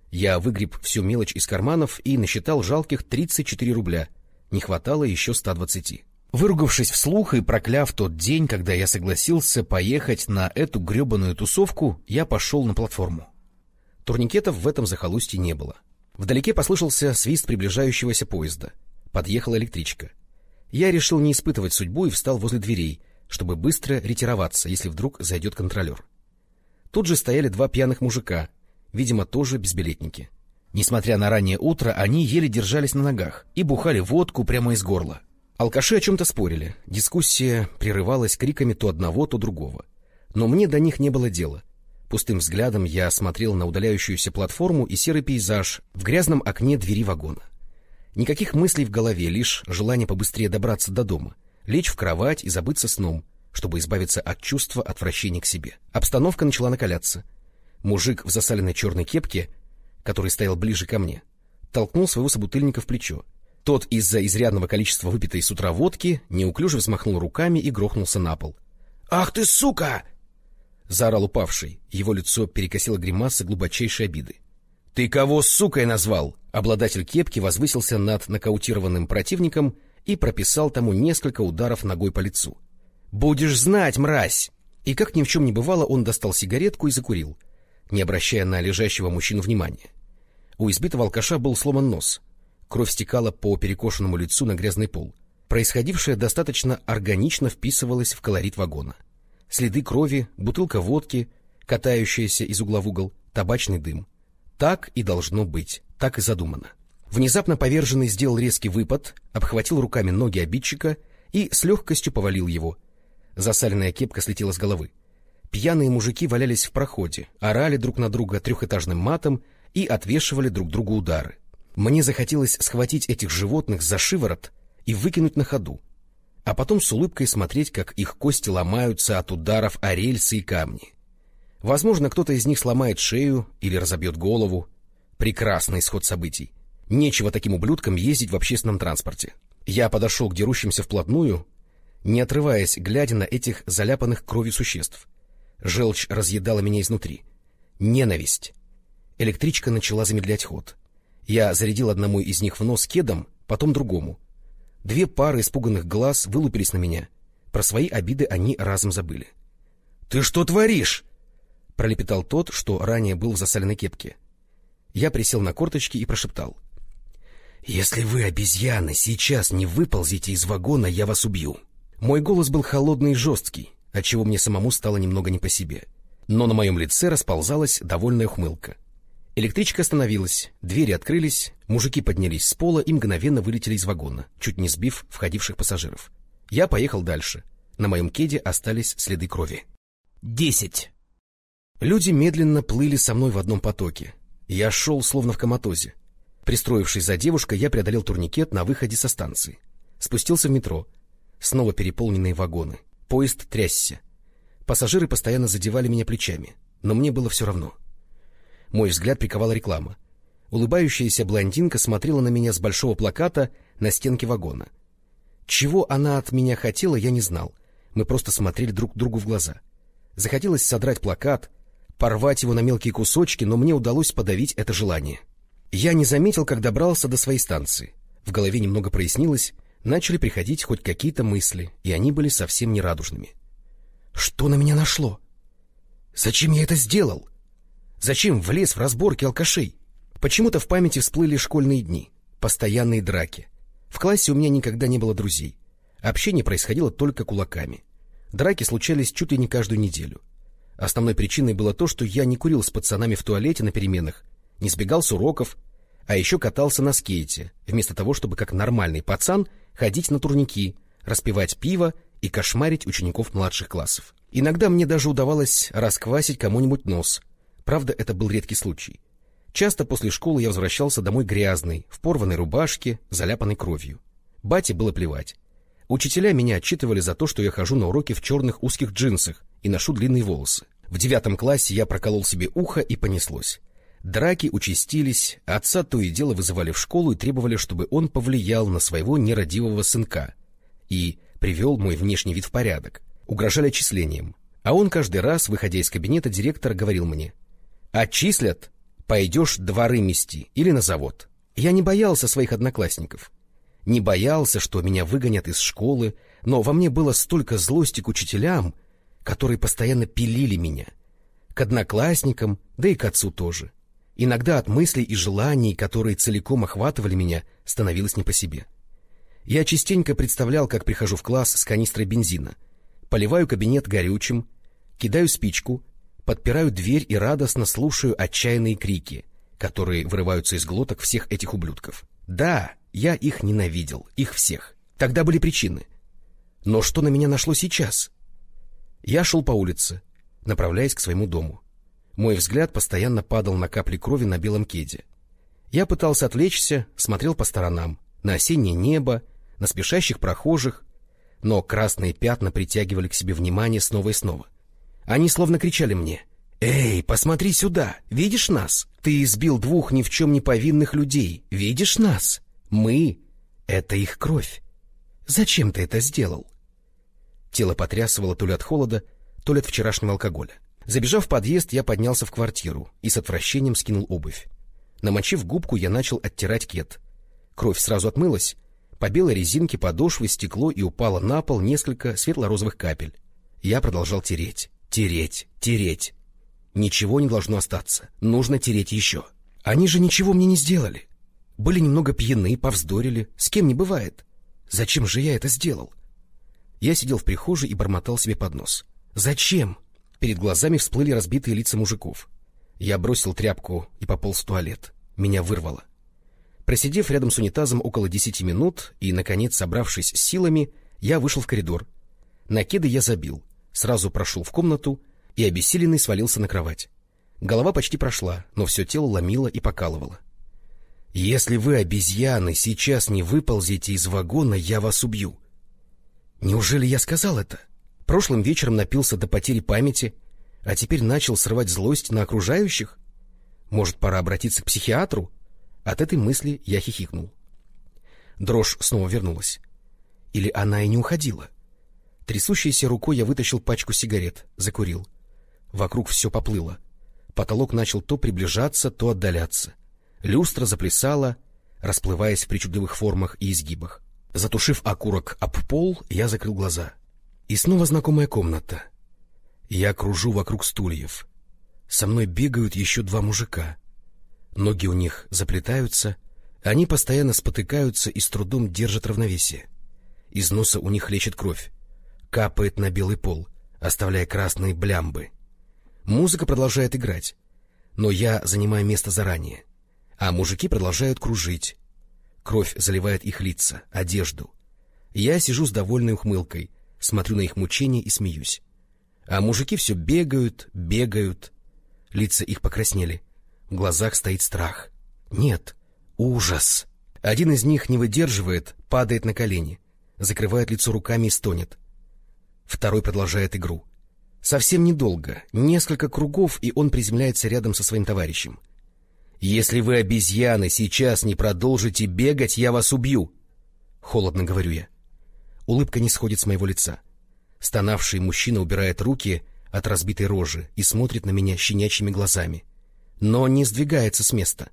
Я выгреб всю мелочь из карманов и насчитал жалких 34 рубля. Не хватало еще 120. Выругавшись вслух и прокляв тот день, когда я согласился поехать на эту гребаную тусовку, я пошел на платформу. Турникетов в этом захолустье не было. Вдалеке послышался свист приближающегося поезда. Подъехала электричка. Я решил не испытывать судьбу и встал возле дверей, чтобы быстро ретироваться, если вдруг зайдет контролер. Тут же стояли два пьяных мужика, видимо, тоже безбилетники. Несмотря на раннее утро, они еле держались на ногах и бухали водку прямо из горла. Алкаши о чем-то спорили, дискуссия прерывалась криками то одного, то другого. Но мне до них не было дела. Пустым взглядом я смотрел на удаляющуюся платформу и серый пейзаж в грязном окне двери вагона. Никаких мыслей в голове, лишь желание побыстрее добраться до дома, лечь в кровать и забыться сном, чтобы избавиться от чувства отвращения к себе. Обстановка начала накаляться. Мужик в засаленной черной кепке, который стоял ближе ко мне, толкнул своего собутыльника в плечо. Тот из-за изрядного количества выпитой с утра водки неуклюже взмахнул руками и грохнулся на пол. — Ах ты, сука! — заорал упавший. Его лицо перекосило гримаса глубочайшей обиды. — Ты кого сукой назвал? Обладатель кепки возвысился над нокаутированным противником и прописал тому несколько ударов ногой по лицу. — Будешь знать, мразь! И как ни в чем не бывало, он достал сигаретку и закурил, не обращая на лежащего мужчину внимания. У избитого алкаша был сломан нос. Кровь стекала по перекошенному лицу на грязный пол. Происходившее достаточно органично вписывалось в колорит вагона. Следы крови, бутылка водки, катающаяся из угла в угол, табачный дым. Так и должно быть, так и задумано. Внезапно поверженный сделал резкий выпад, обхватил руками ноги обидчика и с легкостью повалил его. Засаленная кепка слетела с головы. Пьяные мужики валялись в проходе, орали друг на друга трехэтажным матом и отвешивали друг другу удары. Мне захотелось схватить этих животных за шиворот и выкинуть на ходу, а потом с улыбкой смотреть, как их кости ломаются от ударов о рельсы и камни. Возможно, кто-то из них сломает шею или разобьет голову. Прекрасный исход событий. Нечего таким ублюдкам ездить в общественном транспорте. Я подошел к дерущимся вплотную, не отрываясь, глядя на этих заляпанных кровью существ. Желчь разъедала меня изнутри. Ненависть. Электричка начала замедлять ход. Я зарядил одному из них в нос кедом, потом другому. Две пары испуганных глаз вылупились на меня. Про свои обиды они разом забыли. — Ты что творишь? — пролепетал тот, что ранее был в засаленной кепке. Я присел на корточки и прошептал. — Если вы, обезьяны, сейчас не выползите из вагона, я вас убью. Мой голос был холодный и жесткий, отчего мне самому стало немного не по себе. Но на моем лице расползалась довольная ухмылка. Электричка остановилась, двери открылись, мужики поднялись с пола и мгновенно вылетели из вагона, чуть не сбив входивших пассажиров. Я поехал дальше. На моем кеде остались следы крови. Десять. Люди медленно плыли со мной в одном потоке. Я шел словно в коматозе. Пристроившись за девушкой, я преодолел турникет на выходе со станции. Спустился в метро. Снова переполненные вагоны. Поезд трясся. Пассажиры постоянно задевали меня плечами, но мне было все равно. Мой взгляд приковала реклама. Улыбающаяся блондинка смотрела на меня с большого плаката на стенке вагона. Чего она от меня хотела, я не знал. Мы просто смотрели друг другу в глаза. Захотелось содрать плакат, порвать его на мелкие кусочки, но мне удалось подавить это желание. Я не заметил, как добрался до своей станции. В голове немного прояснилось, начали приходить хоть какие-то мысли, и они были совсем нерадужными. Что на меня нашло? Зачем я это сделал? Зачем влез в разборки алкашей? Почему-то в памяти всплыли школьные дни, постоянные драки. В классе у меня никогда не было друзей. Общение происходило только кулаками. Драки случались чуть ли не каждую неделю. Основной причиной было то, что я не курил с пацанами в туалете на переменах, не сбегал с уроков, а еще катался на скейте, вместо того, чтобы как нормальный пацан ходить на турники, распивать пиво и кошмарить учеников младших классов. Иногда мне даже удавалось расквасить кому-нибудь нос. Правда, это был редкий случай. Часто после школы я возвращался домой грязный, в порванной рубашке, заляпанной кровью. Бате было плевать. Учителя меня отчитывали за то, что я хожу на уроки в черных узких джинсах и ношу длинные волосы. В девятом классе я проколол себе ухо и понеслось. Драки участились, отца то и дело вызывали в школу и требовали, чтобы он повлиял на своего нерадивого сынка и привел мой внешний вид в порядок. Угрожали отчислением. А он каждый раз, выходя из кабинета директора, говорил мне, «Отчислят, пойдешь дворы мести или на завод». Я не боялся своих одноклассников. Не боялся, что меня выгонят из школы, но во мне было столько злости к учителям, которые постоянно пилили меня. К одноклассникам, да и к отцу тоже. Иногда от мыслей и желаний, которые целиком охватывали меня, становилось не по себе. Я частенько представлял, как прихожу в класс с канистрой бензина, поливаю кабинет горючим, кидаю спичку, подпираю дверь и радостно слушаю отчаянные крики, которые вырываются из глоток всех этих ублюдков. Да, я их ненавидел, их всех. Тогда были причины. Но что на меня нашло сейчас? Я шел по улице, направляясь к своему дому. Мой взгляд постоянно падал на капли крови на белом кеде. Я пытался отвлечься, смотрел по сторонам, на осеннее небо, на спешащих прохожих, но красные пятна притягивали к себе внимание снова и снова. Они словно кричали мне «Эй, посмотри сюда! Видишь нас? Ты избил двух ни в чем не повинных людей. Видишь нас? Мы — это их кровь. Зачем ты это сделал?» Тело потрясывало то ли от холода, то ли от вчерашнего алкоголя. Забежав в подъезд, я поднялся в квартиру и с отвращением скинул обувь. Намочив губку, я начал оттирать кет. Кровь сразу отмылась. По белой резинке подошвы стекло и упало на пол несколько светло-розовых капель. Я продолжал тереть, тереть, тереть. Ничего не должно остаться. Нужно тереть еще. Они же ничего мне не сделали. Были немного пьяны, повздорили. С кем не бывает. Зачем же я это сделал? Я сидел в прихожей и бормотал себе под нос. Зачем? Перед глазами всплыли разбитые лица мужиков. Я бросил тряпку и пополз в туалет. Меня вырвало. Просидев рядом с унитазом около десяти минут и, наконец, собравшись силами, я вышел в коридор. На кеды я забил, сразу прошел в комнату и, обессиленный, свалился на кровать. Голова почти прошла, но все тело ломило и покалывало. «Если вы, обезьяны, сейчас не выползете из вагона, я вас убью». Неужели я сказал это? Прошлым вечером напился до потери памяти — а теперь начал срывать злость на окружающих? Может, пора обратиться к психиатру? От этой мысли я хихикнул. Дрожь снова вернулась. Или она и не уходила? Трясущейся рукой я вытащил пачку сигарет, закурил. Вокруг все поплыло. Потолок начал то приближаться, то отдаляться. Люстра заплясала, расплываясь в причудливых формах и изгибах. Затушив окурок об пол, я закрыл глаза. И снова знакомая комната — я кружу вокруг стульев. Со мной бегают еще два мужика. Ноги у них заплетаются, они постоянно спотыкаются и с трудом держат равновесие. Из носа у них лечит кровь, капает на белый пол, оставляя красные блямбы. Музыка продолжает играть, но я занимаю место заранее, а мужики продолжают кружить. Кровь заливает их лица, одежду. Я сижу с довольной ухмылкой, смотрю на их мучения и смеюсь. А мужики все бегают, бегают. Лица их покраснели. В глазах стоит страх. Нет, ужас. Один из них не выдерживает, падает на колени, закрывает лицо руками и стонет. Второй продолжает игру. Совсем недолго, несколько кругов, и он приземляется рядом со своим товарищем. «Если вы, обезьяны, сейчас не продолжите бегать, я вас убью!» Холодно говорю я. Улыбка не сходит с моего лица. Стонавший мужчина убирает руки от разбитой рожи и смотрит на меня щенячьими глазами. Но не сдвигается с места.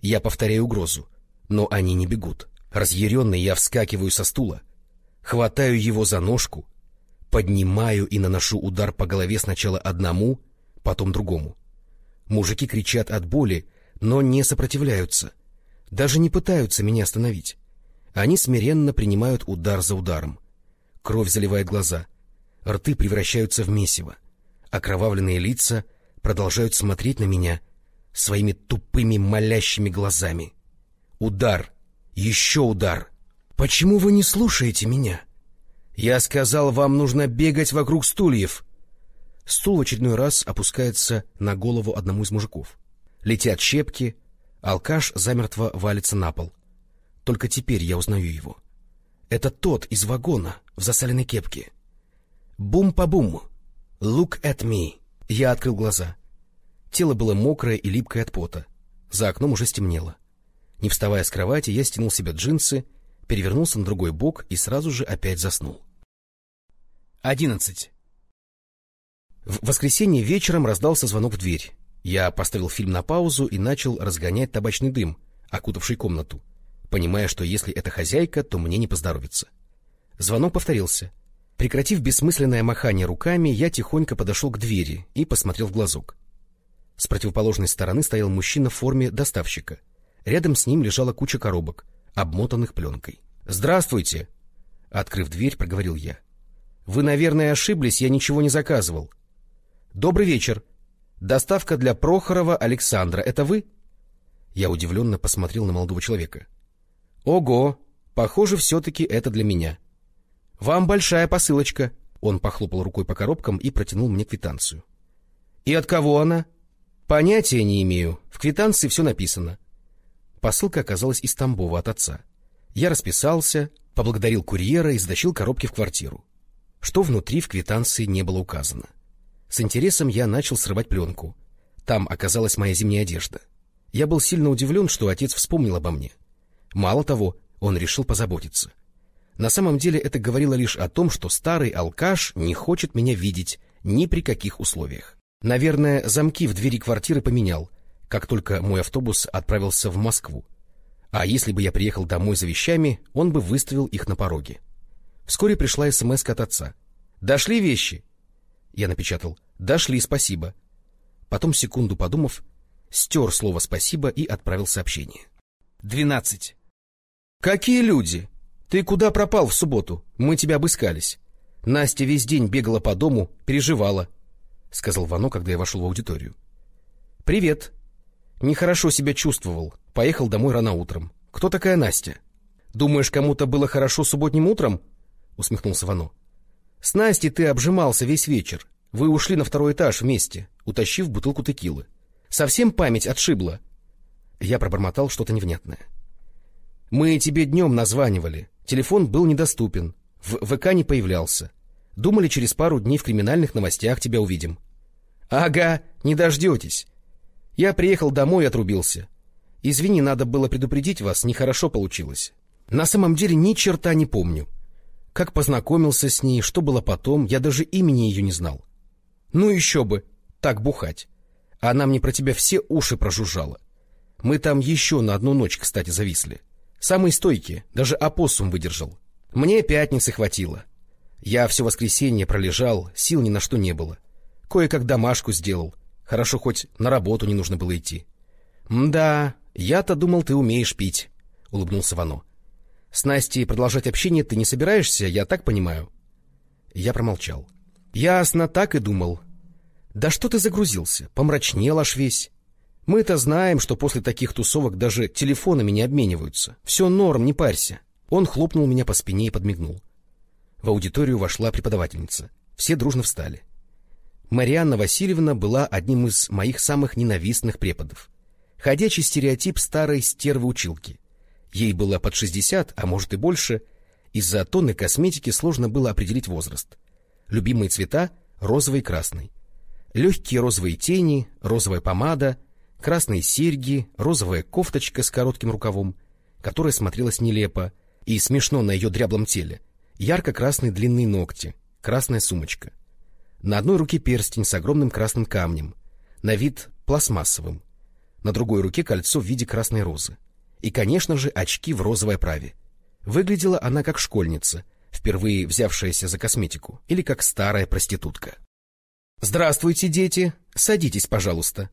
Я повторяю угрозу, но они не бегут. Разъяренный я вскакиваю со стула, хватаю его за ножку, поднимаю и наношу удар по голове сначала одному, потом другому. Мужики кричат от боли, но не сопротивляются, даже не пытаются меня остановить. Они смиренно принимают удар за ударом. Кровь заливает глаза, рты превращаются в месиво. Окровавленные лица продолжают смотреть на меня своими тупыми молящими глазами. Удар! Еще удар! Почему вы не слушаете меня? Я сказал, вам нужно бегать вокруг стульев. Стул в очередной раз опускается на голову одному из мужиков. Летят щепки, алкаш замертво валится на пол. Только теперь я узнаю его. Это тот из вагона в засаленной кепке. Бум-па-бум! Look at me! Я открыл глаза. Тело было мокрое и липкое от пота. За окном уже стемнело. Не вставая с кровати, я стянул себе джинсы, перевернулся на другой бок и сразу же опять заснул. Одиннадцать. В воскресенье вечером раздался звонок в дверь. Я поставил фильм на паузу и начал разгонять табачный дым, окутавший комнату, понимая, что если это хозяйка, то мне не поздоровится. Звонок повторился — Прекратив бессмысленное махание руками, я тихонько подошел к двери и посмотрел в глазок. С противоположной стороны стоял мужчина в форме доставщика. Рядом с ним лежала куча коробок, обмотанных пленкой. «Здравствуйте!» Открыв дверь, проговорил я. «Вы, наверное, ошиблись, я ничего не заказывал». «Добрый вечер. Доставка для Прохорова Александра. Это вы?» Я удивленно посмотрел на молодого человека. «Ого! Похоже, все-таки это для меня». «Вам большая посылочка». Он похлопал рукой по коробкам и протянул мне квитанцию. «И от кого она?» «Понятия не имею. В квитанции все написано». Посылка оказалась из Тамбова от отца. Я расписался, поблагодарил курьера и сдачил коробки в квартиру. Что внутри в квитанции не было указано. С интересом я начал срывать пленку. Там оказалась моя зимняя одежда. Я был сильно удивлен, что отец вспомнил обо мне. Мало того, он решил позаботиться. На самом деле это говорило лишь о том, что старый алкаш не хочет меня видеть ни при каких условиях. Наверное, замки в двери квартиры поменял, как только мой автобус отправился в Москву. А если бы я приехал домой за вещами, он бы выставил их на пороге. Вскоре пришла смс от отца. «Дошли вещи?» Я напечатал. «Дошли, спасибо». Потом, секунду подумав, стер слово «спасибо» и отправил сообщение. «Двенадцать». «Какие люди? Ты куда пропал в субботу? Мы тебя обыскались. Настя весь день бегала по дому, переживала», — сказал Вано, когда я вошел в аудиторию. «Привет. Нехорошо себя чувствовал. Поехал домой рано утром. Кто такая Настя? Думаешь, кому-то было хорошо субботним утром?» — усмехнулся Вано. «С Настей ты обжимался весь вечер. Вы ушли на второй этаж вместе, утащив бутылку текилы. Совсем память отшибла. Я пробормотал что-то невнятное. Мы тебе днем названивали. Телефон был недоступен. В ВК не появлялся. Думали, через пару дней в криминальных новостях тебя увидим. Ага, не дождетесь. Я приехал домой и отрубился. Извини, надо было предупредить вас, нехорошо получилось. На самом деле ни черта не помню. Как познакомился с ней, что было потом, я даже имени ее не знал. Ну еще бы, так бухать. Она мне про тебя все уши прожужжала. Мы там еще на одну ночь, кстати, зависли. Самые стойкие, даже опоссум выдержал. Мне пятницы хватило. Я все воскресенье пролежал, сил ни на что не было. Кое-как домашку сделал. Хорошо, хоть на работу не нужно было идти. — Да, я-то думал, ты умеешь пить, — улыбнулся Вано. — С Настей продолжать общение ты не собираешься, я так понимаю? Я промолчал. — Ясно, так и думал. — Да что ты загрузился? Помрачнел аж весь. Мы-то знаем, что после таких тусовок даже телефонами не обмениваются. Все норм, не парься. Он хлопнул меня по спине и подмигнул. В аудиторию вошла преподавательница. Все дружно встали. Марианна Васильевна была одним из моих самых ненавистных преподов. Ходячий стереотип старой стервы-училки. Ей было под шестьдесят, а может и больше. Из-за тонны косметики сложно было определить возраст. Любимые цвета розовый и красный. Легкие розовые тени, розовая помада, красные серьги, розовая кофточка с коротким рукавом, которая смотрелась нелепо и смешно на ее дряблом теле, ярко-красные длинные ногти, красная сумочка. На одной руке перстень с огромным красным камнем, на вид пластмассовым, на другой руке кольцо в виде красной розы. И, конечно же, очки в розовой оправе. Выглядела она как школьница, впервые взявшаяся за косметику, или как старая проститутка. «Здравствуйте, дети! Садитесь, пожалуйста!»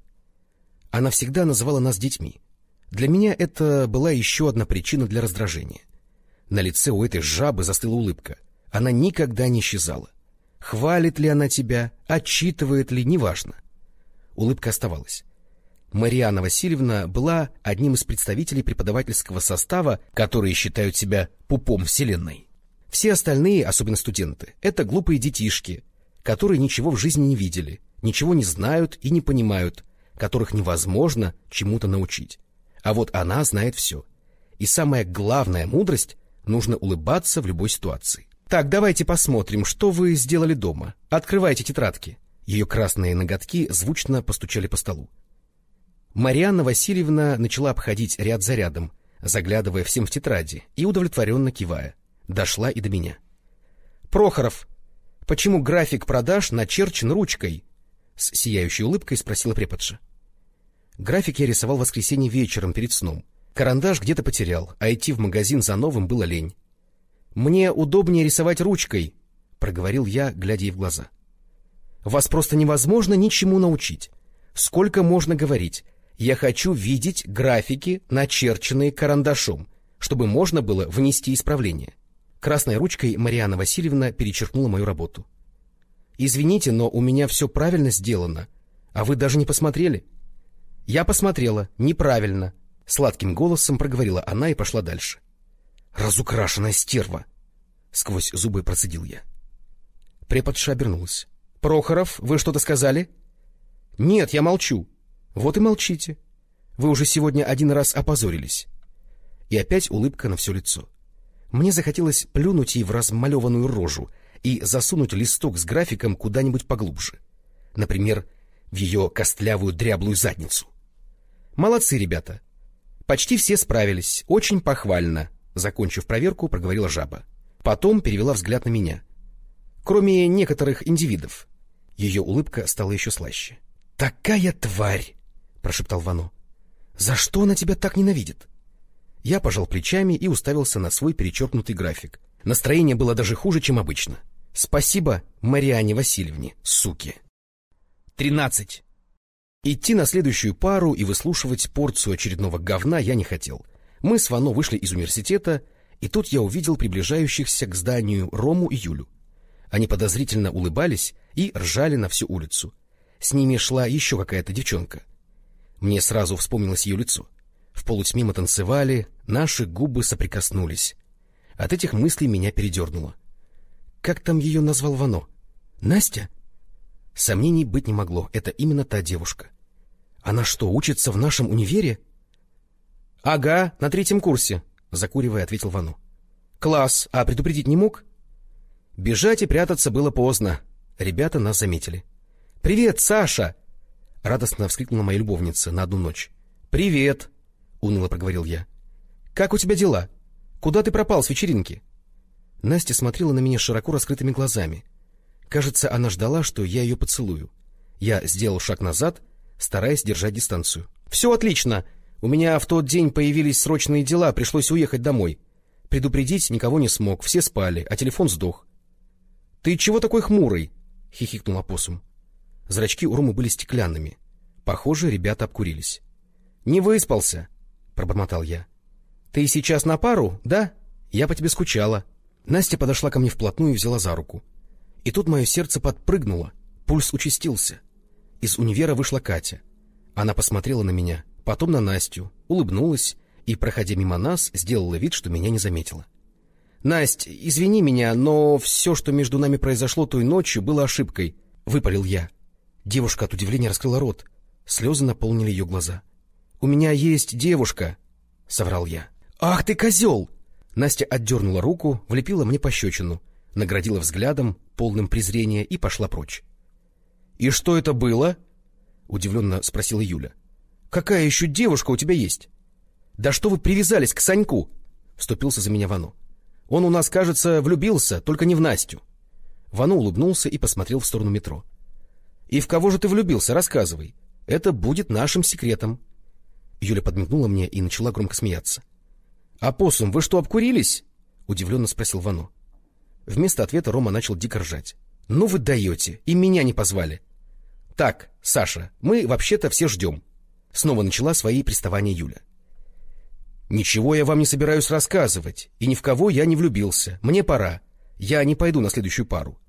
Она всегда называла нас детьми. Для меня это была еще одна причина для раздражения. На лице у этой жабы застыла улыбка. Она никогда не исчезала. Хвалит ли она тебя, отчитывает ли, неважно. Улыбка оставалась. Марианна Васильевна была одним из представителей преподавательского состава, которые считают себя пупом Вселенной. Все остальные, особенно студенты, это глупые детишки, которые ничего в жизни не видели, ничего не знают и не понимают, которых невозможно чему-то научить. А вот она знает все. И самая главная мудрость — нужно улыбаться в любой ситуации. Так, давайте посмотрим, что вы сделали дома. Открывайте тетрадки. Ее красные ноготки звучно постучали по столу. Марианна Васильевна начала обходить ряд за рядом, заглядывая всем в тетради и удовлетворенно кивая. Дошла и до меня. — Прохоров, почему график продаж начерчен ручкой? — с сияющей улыбкой спросила преподша. График я рисовал в воскресенье вечером перед сном. Карандаш где-то потерял, а идти в магазин за новым было лень. — Мне удобнее рисовать ручкой, — проговорил я, глядя ей в глаза. — Вас просто невозможно ничему научить. Сколько можно говорить? Я хочу видеть графики, начерченные карандашом, чтобы можно было внести исправление. Красной ручкой Мариана Васильевна перечеркнула мою работу. — Извините, но у меня все правильно сделано, а вы даже не посмотрели. — Я посмотрела, неправильно, — сладким голосом проговорила она и пошла дальше. — Разукрашенная стерва! — сквозь зубы процедил я. Преподша обернулась. — Прохоров, вы что-то сказали? — Нет, я молчу. Вот и молчите. Вы уже сегодня один раз опозорились. И опять улыбка на все лицо. Мне захотелось плюнуть ей в размалеванную рожу и засунуть листок с графиком куда-нибудь поглубже. Например, в ее костлявую дряблую задницу. Молодцы, ребята. Почти все справились. Очень похвально. Закончив проверку, проговорила жаба. Потом перевела взгляд на меня. Кроме некоторых индивидов. Ее улыбка стала еще слаще. — Такая тварь! — прошептал Вано. — За что она тебя так ненавидит? Я пожал плечами и уставился на свой перечеркнутый график. Настроение было даже хуже, чем обычно. Спасибо Мариане Васильевне, суки. Тринадцать. Идти на следующую пару и выслушивать порцию очередного говна я не хотел. Мы с Вано вышли из университета, и тут я увидел приближающихся к зданию Рому и Юлю. Они подозрительно улыбались и ржали на всю улицу. С ними шла еще какая-то девчонка. Мне сразу вспомнилось ее лицо. В полутьме мы танцевали, наши губы соприкоснулись. От этих мыслей меня передернуло. Как там ее назвал Вано? Настя? Сомнений быть не могло, это именно та девушка. Она что, учится в нашем универе? — Ага, на третьем курсе, — закуривая, ответил Вано. — Класс, а предупредить не мог? Бежать и прятаться было поздно. Ребята нас заметили. — Привет, Саша! — радостно вскрикнула моя любовница на одну ночь. — Привет! — уныло проговорил я. — Как у тебя дела? Куда ты пропал с вечеринки? Настя смотрела на меня широко раскрытыми глазами. Кажется, она ждала, что я ее поцелую. Я сделал шаг назад, стараясь держать дистанцию. — Все отлично. У меня в тот день появились срочные дела, пришлось уехать домой. Предупредить никого не смог, все спали, а телефон сдох. — Ты чего такой хмурый? — хихикнул опоссум. Зрачки у Ромы были стеклянными. Похоже, ребята обкурились. — Не выспался, пробормотал я. — Ты сейчас на пару, да? Я по тебе скучала. Настя подошла ко мне вплотную и взяла за руку. И тут мое сердце подпрыгнуло, пульс участился. Из универа вышла Катя. Она посмотрела на меня, потом на Настю, улыбнулась и, проходя мимо нас, сделала вид, что меня не заметила. — Настя, извини меня, но все, что между нами произошло той ночью, было ошибкой, — выпалил я. Девушка от удивления раскрыла рот. Слезы наполнили ее глаза. — У меня есть девушка, — соврал я. — Ах ты козел! Настя отдернула руку, влепила мне пощечину, наградила взглядом, полным презрения, и пошла прочь. — И что это было? — удивленно спросила Юля. — Какая еще девушка у тебя есть? — Да что вы привязались к Саньку? — вступился за меня Вано. — Он у нас, кажется, влюбился, только не в Настю. Вано улыбнулся и посмотрел в сторону метро. — И в кого же ты влюбился? Рассказывай. Это будет нашим секретом. Юля подмигнула мне и начала громко смеяться. — Апоссум, вы что, обкурились? — удивленно спросил Вано. Вместо ответа Рома начал дико ржать. — Ну вы даете, и меня не позвали. — Так, Саша, мы вообще-то все ждем. Снова начала свои приставания Юля. — Ничего я вам не собираюсь рассказывать, и ни в кого я не влюбился. Мне пора. Я не пойду на следующую пару.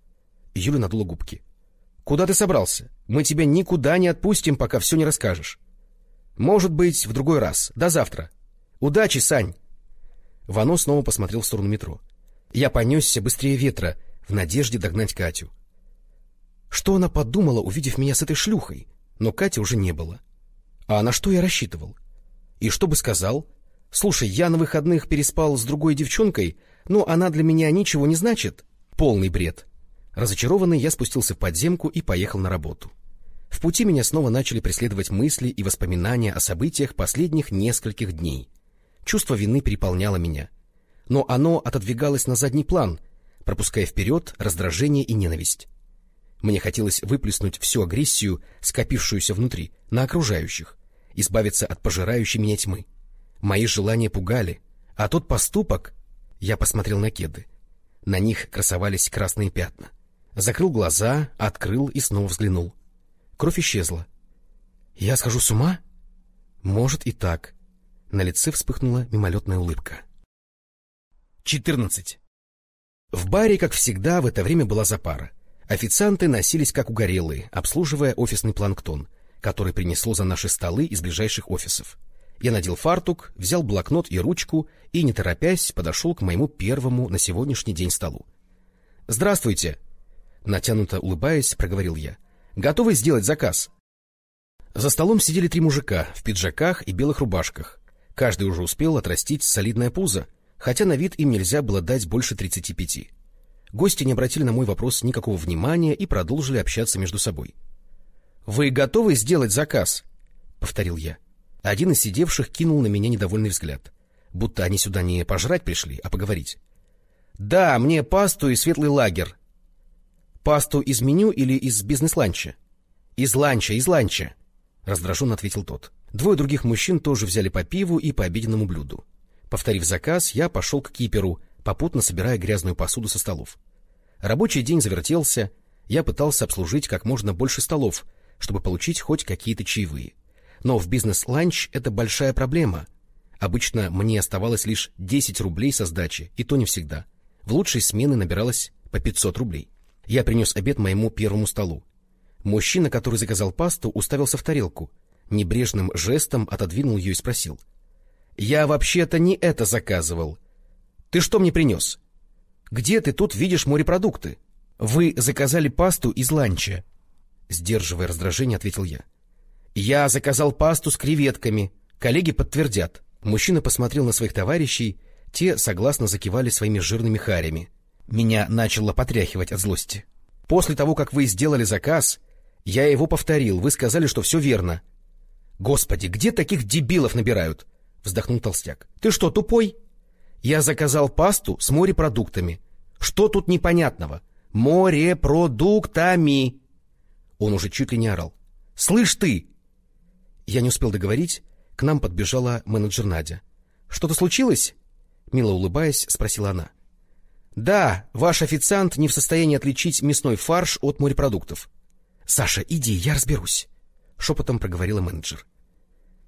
Юля надула губки. — Куда ты собрался? Мы тебя никуда не отпустим, пока все не расскажешь. Может быть, в другой раз. До завтра. Удачи, Сань! Вано снова посмотрел в сторону метро. Я понесся быстрее ветра, в надежде догнать Катю. Что она подумала, увидев меня с этой шлюхой? Но Кати уже не было. А на что я рассчитывал? И что бы сказал? Слушай, я на выходных переспал с другой девчонкой, но она для меня ничего не значит. Полный бред. Разочарованный, я спустился в подземку и поехал на работу. В пути меня снова начали преследовать мысли и воспоминания о событиях последних нескольких дней. Чувство вины переполняло меня. Но оно отодвигалось на задний план, пропуская вперед раздражение и ненависть. Мне хотелось выплеснуть всю агрессию, скопившуюся внутри, на окружающих, избавиться от пожирающей меня тьмы. Мои желания пугали, а тот поступок... Я посмотрел на кеды. На них красовались красные пятна. Закрыл глаза, открыл и снова взглянул. Кровь исчезла. Я схожу с ума? Может и так. На лице вспыхнула мимолетная улыбка. 14. В баре, как всегда, в это время была запара. Официанты носились как угорелые, обслуживая офисный планктон, который принесло за наши столы из ближайших офисов. Я надел фартук, взял блокнот и ручку и, не торопясь, подошел к моему первому на сегодняшний день столу. — Здравствуйте! — натянуто улыбаясь, проговорил я. — Готовы сделать заказ? За столом сидели три мужика в пиджаках и белых рубашках. Каждый уже успел отрастить солидное пузо, хотя на вид им нельзя было дать больше тридцати пяти. Гости не обратили на мой вопрос никакого внимания и продолжили общаться между собой. — Вы готовы сделать заказ? — повторил я. Один из сидевших кинул на меня недовольный взгляд, будто они сюда не пожрать пришли, а поговорить. — Да, мне пасту и светлый лагерь. — Пасту из меню или из бизнес-ланча? — Из ланча, из ланча, — раздраженно ответил тот. Двое других мужчин тоже взяли по пиву и по обеденному блюду. Повторив заказ, я пошел к киперу, попутно собирая грязную посуду со столов. Рабочий день завертелся, я пытался обслужить как можно больше столов, чтобы получить хоть какие-то чаевые. Но в бизнес-ланч это большая проблема. Обычно мне оставалось лишь 10 рублей со сдачи, и то не всегда. В лучшей смены набиралось по 500 рублей. Я принес обед моему первому столу. Мужчина, который заказал пасту, уставился в тарелку, небрежным жестом отодвинул ее и спросил. — Я вообще-то не это заказывал. Ты что мне принес? Где ты тут видишь морепродукты? Вы заказали пасту из ланча. Сдерживая раздражение, ответил я. Я заказал пасту с креветками. Коллеги подтвердят. Мужчина посмотрел на своих товарищей, те согласно закивали своими жирными харями. Меня начало потряхивать от злости. После того, как вы сделали заказ, я его повторил. Вы сказали, что все верно. Господи, где таких дебилов набирают? Вздохнул толстяк. Ты что, тупой? Я заказал пасту с морепродуктами. Что тут непонятного? Морепродуктами. Он уже чуть ли не орал. Слышь ты! Я не успел договорить. К нам подбежала менеджер Надя. Что-то случилось? Мило улыбаясь, спросила она. Да, ваш официант не в состоянии отличить мясной фарш от морепродуктов. Саша, иди, я разберусь. Шепотом проговорила менеджер.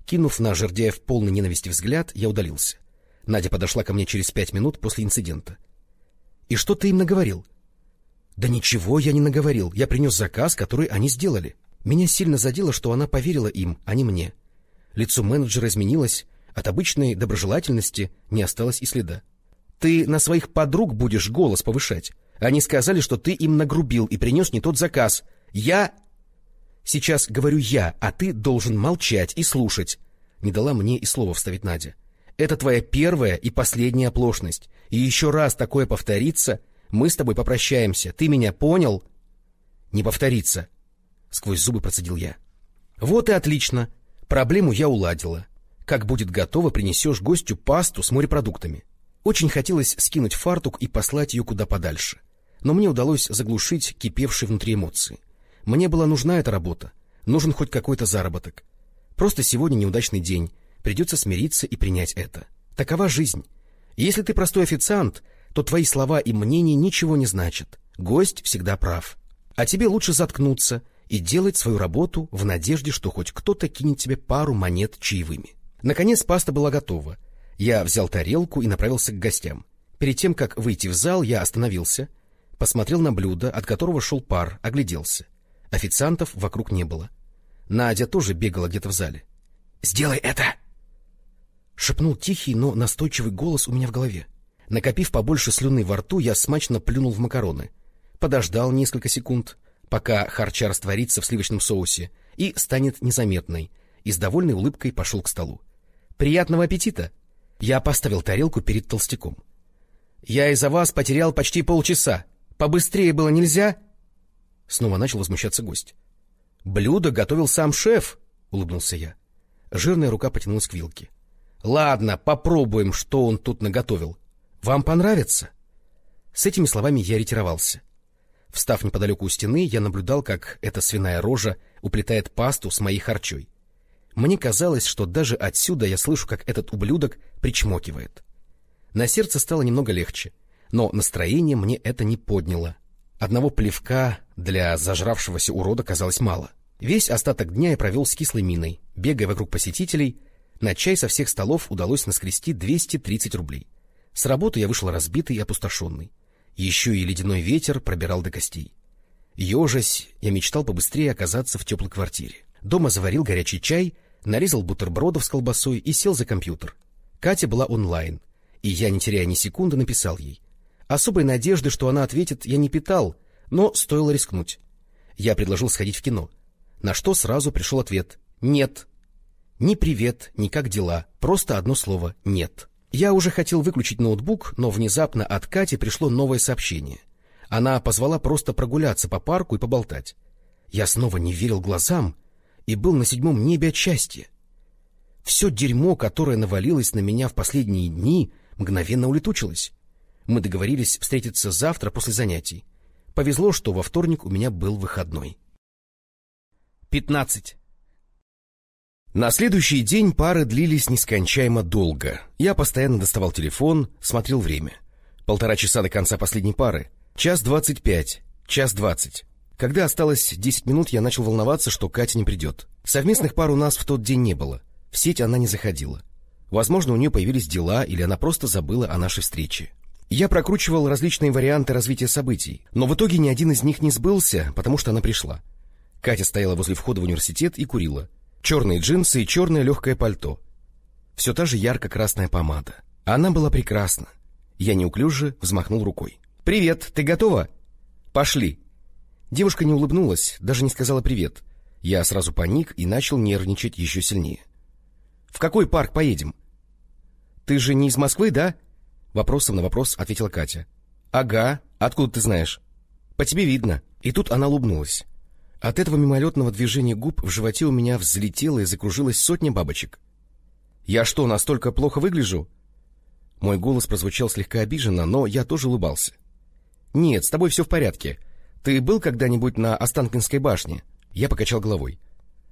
Кинув на жердяев полный ненависти взгляд, я удалился. Надя подошла ко мне через пять минут после инцидента. — И что ты им наговорил? — Да ничего я не наговорил. Я принес заказ, который они сделали. Меня сильно задело, что она поверила им, а не мне. Лицо менеджера изменилось, от обычной доброжелательности не осталось и следа. — Ты на своих подруг будешь голос повышать. Они сказали, что ты им нагрубил и принес не тот заказ. Я... Сейчас говорю я, а ты должен молчать и слушать. Не дала мне и слова вставить Надя. Это твоя первая и последняя оплошность. И еще раз такое повторится, мы с тобой попрощаемся. Ты меня понял? Не повторится. Сквозь зубы процедил я. Вот и отлично. Проблему я уладила. Как будет готово, принесешь гостю пасту с морепродуктами. Очень хотелось скинуть фартук и послать ее куда подальше. Но мне удалось заглушить кипевшие внутри эмоции. Мне была нужна эта работа. Нужен хоть какой-то заработок. Просто сегодня неудачный день Придется смириться и принять это. Такова жизнь. Если ты простой официант, то твои слова и мнения ничего не значат. Гость всегда прав. А тебе лучше заткнуться и делать свою работу в надежде, что хоть кто-то кинет тебе пару монет чаевыми. Наконец паста была готова. Я взял тарелку и направился к гостям. Перед тем, как выйти в зал, я остановился, посмотрел на блюдо, от которого шел пар, огляделся. Официантов вокруг не было. Надя тоже бегала где-то в зале. — Сделай это! — шепнул тихий, но настойчивый голос у меня в голове. Накопив побольше слюны во рту, я смачно плюнул в макароны. Подождал несколько секунд, пока харча растворится в сливочном соусе и станет незаметной, и с довольной улыбкой пошел к столу. «Приятного аппетита!» Я поставил тарелку перед толстяком. «Я из-за вас потерял почти полчаса. Побыстрее было нельзя?» Снова начал возмущаться гость. «Блюдо готовил сам шеф», — улыбнулся я. Жирная рука потянулась к вилке. Ладно, попробуем, что он тут наготовил. Вам понравится? С этими словами я ретировался. Встав неподалеку у стены, я наблюдал, как эта свиная рожа уплетает пасту с моей харчой. Мне казалось, что даже отсюда я слышу, как этот ублюдок причмокивает. На сердце стало немного легче, но настроение мне это не подняло. Одного плевка для зажравшегося урода казалось мало. Весь остаток дня я провел с кислой миной, бегая вокруг посетителей — на чай со всех столов удалось наскрести 230 рублей. С работы я вышел разбитый и опустошенный. Еще и ледяной ветер пробирал до костей. Ежась, я мечтал побыстрее оказаться в теплой квартире. Дома заварил горячий чай, нарезал бутербродов с колбасой и сел за компьютер. Катя была онлайн, и я, не теряя ни секунды, написал ей. Особой надежды, что она ответит, я не питал, но стоило рискнуть. Я предложил сходить в кино, на что сразу пришел ответ Нет. Ни привет, ни как дела, просто одно слово «нет». Я уже хотел выключить ноутбук, но внезапно от Кати пришло новое сообщение. Она позвала просто прогуляться по парку и поболтать. Я снова не верил глазам и был на седьмом небе от счастья. Все дерьмо, которое навалилось на меня в последние дни, мгновенно улетучилось. Мы договорились встретиться завтра после занятий. Повезло, что во вторник у меня был выходной. Пятнадцать. На следующий день пары длились нескончаемо долго. Я постоянно доставал телефон, смотрел время. Полтора часа до конца последней пары. Час двадцать пять, час двадцать. Когда осталось десять минут, я начал волноваться, что Катя не придет. Совместных пар у нас в тот день не было. В сеть она не заходила. Возможно, у нее появились дела, или она просто забыла о нашей встрече. Я прокручивал различные варианты развития событий, но в итоге ни один из них не сбылся, потому что она пришла. Катя стояла возле входа в университет и курила. Черные джинсы и черное легкое пальто. Все та же ярко-красная помада. Она была прекрасна. Я неуклюже взмахнул рукой. «Привет, ты готова?» «Пошли». Девушка не улыбнулась, даже не сказала «привет». Я сразу паник и начал нервничать еще сильнее. «В какой парк поедем?» «Ты же не из Москвы, да?» Вопросом на вопрос ответила Катя. «Ага. Откуда ты знаешь?» «По тебе видно». И тут она улыбнулась. От этого мимолетного движения губ в животе у меня взлетело и закружилась сотня бабочек. «Я что, настолько плохо выгляжу?» Мой голос прозвучал слегка обиженно, но я тоже улыбался. «Нет, с тобой все в порядке. Ты был когда-нибудь на Останкинской башне?» Я покачал головой.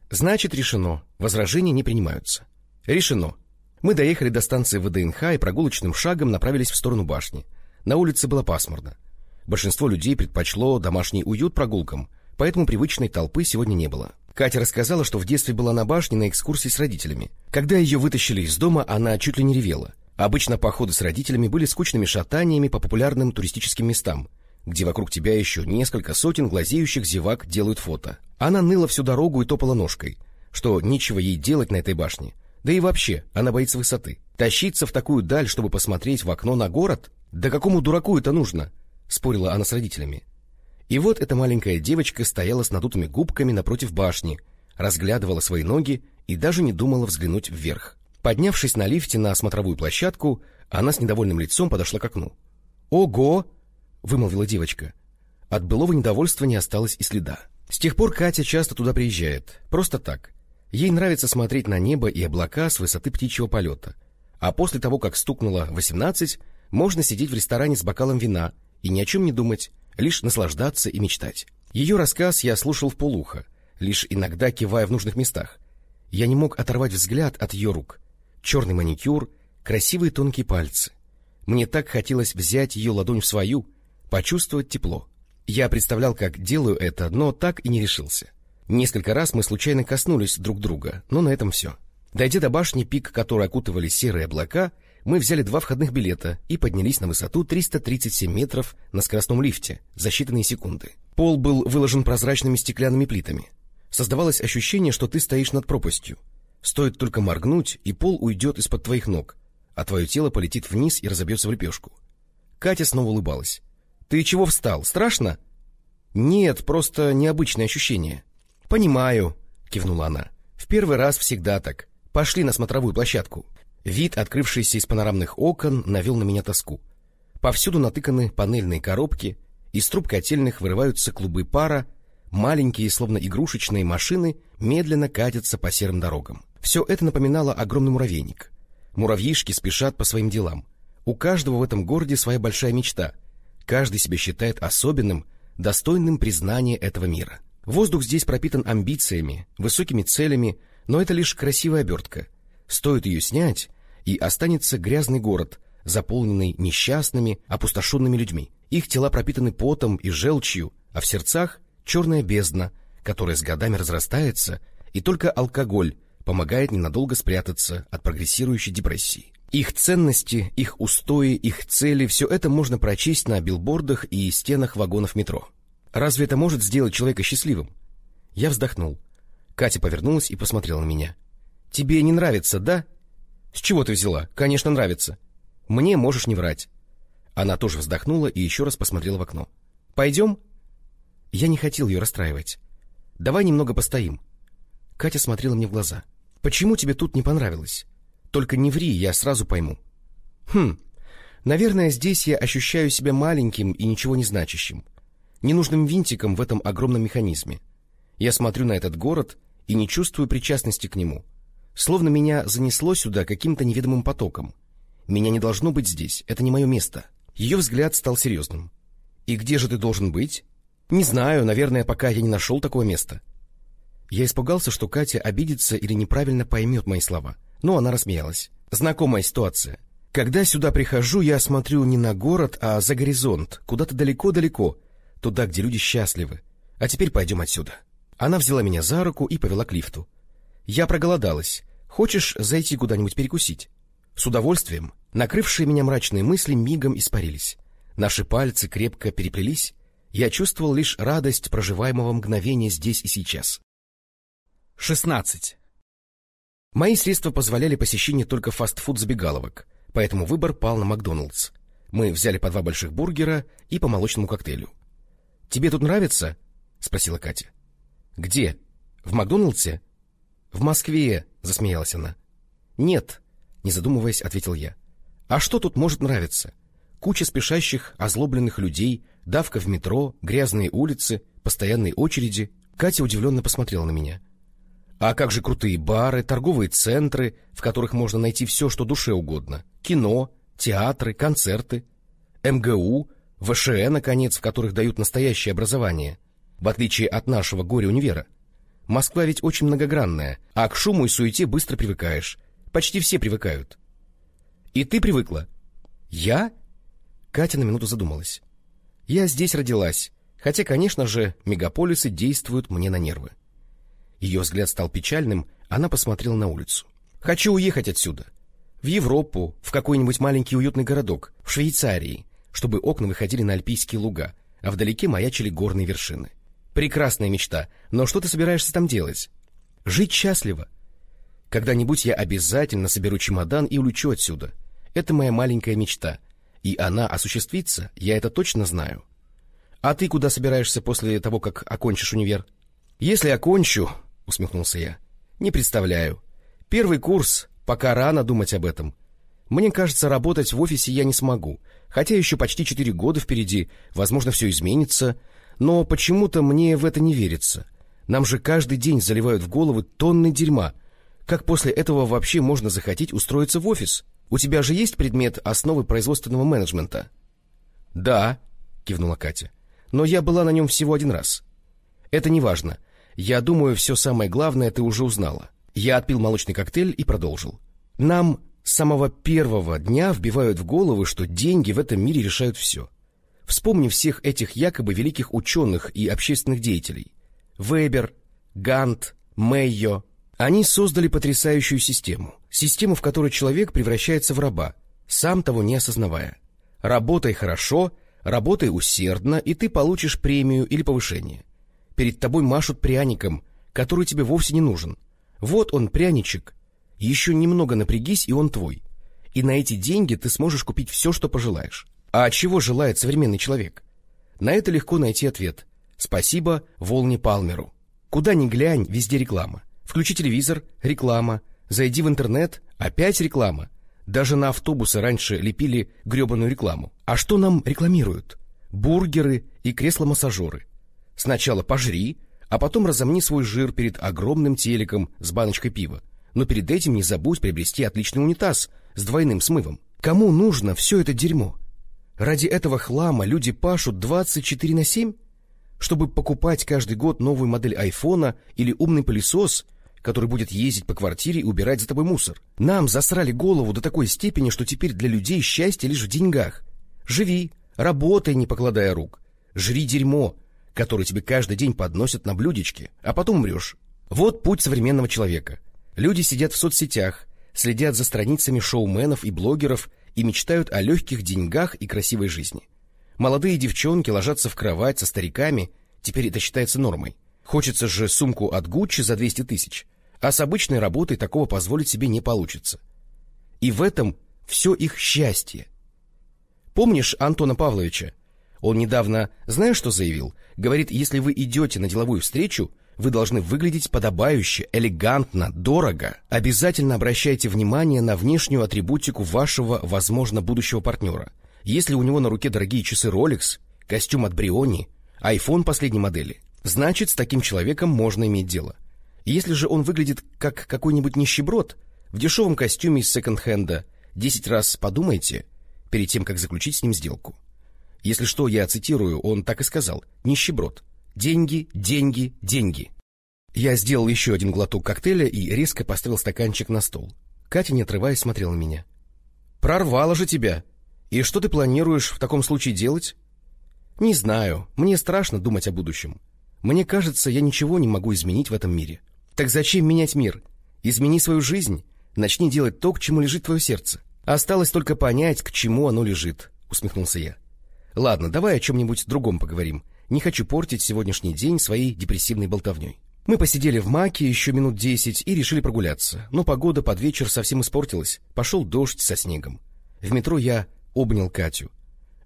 «Значит, решено. Возражения не принимаются». «Решено. Мы доехали до станции ВДНХ и прогулочным шагом направились в сторону башни. На улице было пасмурно. Большинство людей предпочло домашний уют прогулкам, поэтому привычной толпы сегодня не было. Катя рассказала, что в детстве была на башне на экскурсии с родителями. Когда ее вытащили из дома, она чуть ли не ревела. Обычно походы с родителями были скучными шатаниями по популярным туристическим местам, где вокруг тебя еще несколько сотен глазеющих зевак делают фото. Она ныла всю дорогу и топала ножкой, что нечего ей делать на этой башне. Да и вообще, она боится высоты. Тащиться в такую даль, чтобы посмотреть в окно на город? Да какому дураку это нужно? Спорила она с родителями. И вот эта маленькая девочка стояла с надутыми губками напротив башни, разглядывала свои ноги и даже не думала взглянуть вверх. Поднявшись на лифте на смотровую площадку, она с недовольным лицом подошла к окну. «Ого!» — вымолвила девочка. От былого недовольства не осталось и следа. С тех пор Катя часто туда приезжает. Просто так. Ей нравится смотреть на небо и облака с высоты птичьего полета. А после того, как стукнуло восемнадцать, можно сидеть в ресторане с бокалом вина и ни о чем не думать, лишь наслаждаться и мечтать. Ее рассказ я слушал в полухо, лишь иногда кивая в нужных местах. Я не мог оторвать взгляд от ее рук. Черный маникюр, красивые тонкие пальцы. Мне так хотелось взять ее ладонь в свою, почувствовать тепло. Я представлял, как делаю это, но так и не решился. Несколько раз мы случайно коснулись друг друга, но на этом все. Дойдя до башни, пик которой окутывали серые облака, мы взяли два входных билета и поднялись на высоту 337 метров на скоростном лифте за считанные секунды. Пол был выложен прозрачными стеклянными плитами. Создавалось ощущение, что ты стоишь над пропастью. Стоит только моргнуть, и пол уйдет из-под твоих ног, а твое тело полетит вниз и разобьется в лепешку. Катя снова улыбалась. — Ты чего встал? Страшно? — Нет, просто необычное ощущение. «Понимаю», — кивнула она. «В первый раз всегда так. Пошли на смотровую площадку». Вид, открывшийся из панорамных окон, навел на меня тоску. Повсюду натыканы панельные коробки, из труб котельных вырываются клубы пара, маленькие, словно игрушечные машины, медленно катятся по серым дорогам. Все это напоминало огромный муравейник. Муравьишки спешат по своим делам. У каждого в этом городе своя большая мечта. Каждый себя считает особенным, достойным признания этого мира. Воздух здесь пропитан амбициями, высокими целями, но это лишь красивая обертка. Стоит ее снять, и останется грязный город, заполненный несчастными, опустошенными людьми. Их тела пропитаны потом и желчью, а в сердцах черная бездна, которая с годами разрастается, и только алкоголь помогает ненадолго спрятаться от прогрессирующей депрессии. Их ценности, их устои, их цели — все это можно прочесть на билбордах и стенах вагонов метро. Разве это может сделать человека счастливым? Я вздохнул. Катя повернулась и посмотрела на меня. — Тебе не нравится, да? — С чего ты взяла? Конечно, нравится. Мне можешь не врать. Она тоже вздохнула и еще раз посмотрела в окно. — Пойдем? Я не хотел ее расстраивать. — Давай немного постоим. Катя смотрела мне в глаза. «Почему тебе тут не понравилось? Только не ври, я сразу пойму». «Хм, наверное, здесь я ощущаю себя маленьким и ничего не значащим, ненужным винтиком в этом огромном механизме. Я смотрю на этот город и не чувствую причастности к нему, словно меня занесло сюда каким-то неведомым потоком. Меня не должно быть здесь, это не мое место». Ее взгляд стал серьезным. «И где же ты должен быть?» «Не знаю, наверное, пока я не нашел такого места». Я испугался, что Катя обидится или неправильно поймет мои слова, но она рассмеялась. Знакомая ситуация. Когда сюда прихожу, я смотрю не на город, а за горизонт, куда-то далеко-далеко, туда, где люди счастливы. А теперь пойдем отсюда. Она взяла меня за руку и повела к лифту. Я проголодалась. Хочешь зайти куда-нибудь перекусить? С удовольствием. Накрывшие меня мрачные мысли мигом испарились. Наши пальцы крепко переплелись. Я чувствовал лишь радость проживаемого мгновения здесь и сейчас. 16. Мои средства позволяли посещение только фастфуд-забегаловок, поэтому выбор пал на Макдоналдс. Мы взяли по два больших бургера и по молочному коктейлю. — Тебе тут нравится? — спросила Катя. — Где? В Макдоналдсе? — В Москве, — засмеялась она. — Нет, — не задумываясь, ответил я. — А что тут может нравиться? Куча спешащих, озлобленных людей, давка в метро, грязные улицы, постоянные очереди. Катя удивленно посмотрела на меня. — а как же крутые бары, торговые центры, в которых можно найти все, что душе угодно? Кино, театры, концерты, МГУ, ВШЭ, наконец, в которых дают настоящее образование, в отличие от нашего горе-универа. Москва ведь очень многогранная, а к шуму и суете быстро привыкаешь. Почти все привыкают. И ты привыкла? Я? Катя на минуту задумалась. Я здесь родилась, хотя, конечно же, мегаполисы действуют мне на нервы. Ее взгляд стал печальным, она посмотрела на улицу. «Хочу уехать отсюда. В Европу, в какой-нибудь маленький уютный городок, в Швейцарии, чтобы окна выходили на альпийские луга, а вдалеке маячили горные вершины. Прекрасная мечта, но что ты собираешься там делать? Жить счастливо. Когда-нибудь я обязательно соберу чемодан и улечу отсюда. Это моя маленькая мечта, и она осуществится, я это точно знаю. А ты куда собираешься после того, как окончишь универ? Если окончу, усмехнулся я. Не представляю. Первый курс, пока рано думать об этом. Мне кажется, работать в офисе я не смогу, хотя еще почти четыре года впереди, возможно, все изменится, но почему-то мне в это не верится. Нам же каждый день заливают в головы тонны дерьма. Как после этого вообще можно захотеть устроиться в офис? У тебя же есть предмет основы производственного менеджмента? — Да, — кивнула Катя, — но я была на нем всего один раз. Это не важно. Я думаю, все самое главное ты уже узнала. Я отпил молочный коктейль и продолжил. Нам с самого первого дня вбивают в головы, что деньги в этом мире решают все. Вспомни всех этих якобы великих ученых и общественных деятелей. Вебер, Гант, Мейо. Они создали потрясающую систему. Систему, в которой человек превращается в раба, сам того не осознавая. Работай хорошо, работай усердно, и ты получишь премию или повышение перед тобой машут пряником, который тебе вовсе не нужен. Вот он, пряничек. Еще немного напрягись, и он твой. И на эти деньги ты сможешь купить все, что пожелаешь. А чего желает современный человек? На это легко найти ответ. Спасибо Волне Палмеру. Куда ни глянь, везде реклама. Включи телевизор — реклама. Зайди в интернет — опять реклама. Даже на автобусы раньше лепили гребаную рекламу. А что нам рекламируют? Бургеры и кресла-массажеры. Сначала пожри, а потом разомни свой жир перед огромным телеком с баночкой пива. Но перед этим не забудь приобрести отличный унитаз с двойным смывом. Кому нужно все это дерьмо? Ради этого хлама люди пашут 24 на 7? Чтобы покупать каждый год новую модель айфона или умный пылесос, который будет ездить по квартире и убирать за тобой мусор. Нам засрали голову до такой степени, что теперь для людей счастье лишь в деньгах. Живи, работай, не покладая рук. Жри дерьмо, который тебе каждый день подносят на блюдечке, а потом умрешь. Вот путь современного человека. Люди сидят в соцсетях, следят за страницами шоуменов и блогеров и мечтают о легких деньгах и красивой жизни. Молодые девчонки ложатся в кровать со стариками, теперь это считается нормой. Хочется же сумку от Гуччи за 200 тысяч, а с обычной работой такого позволить себе не получится. И в этом все их счастье. Помнишь Антона Павловича? Он недавно, знаешь, что заявил? Говорит, если вы идете на деловую встречу, Вы должны выглядеть подобающе, элегантно, дорого. Обязательно обращайте внимание на внешнюю атрибутику вашего, возможно, будущего партнера. Если у него на руке дорогие часы Rolex, костюм от Бриони, iPhone последней модели, значит, с таким человеком можно иметь дело. Если же он выглядит как какой-нибудь нищеброд, в дешевом костюме из секонд-хенда, десять раз подумайте перед тем, как заключить с ним сделку. Если что, я цитирую, он так и сказал, нищеброд. Деньги, деньги, деньги. Я сделал еще один глоток коктейля и резко поставил стаканчик на стол. Катя, не отрываясь, смотрела на меня. «Прорвало же тебя! И что ты планируешь в таком случае делать?» «Не знаю. Мне страшно думать о будущем. Мне кажется, я ничего не могу изменить в этом мире. Так зачем менять мир? Измени свою жизнь, начни делать то, к чему лежит твое сердце. Осталось только понять, к чему оно лежит», — усмехнулся я. «Ладно, давай о чем-нибудь другом поговорим. Не хочу портить сегодняшний день своей депрессивной болтовней». Мы посидели в маке еще минут десять и решили прогуляться, но погода под вечер совсем испортилась, пошел дождь со снегом. В метро я обнял Катю.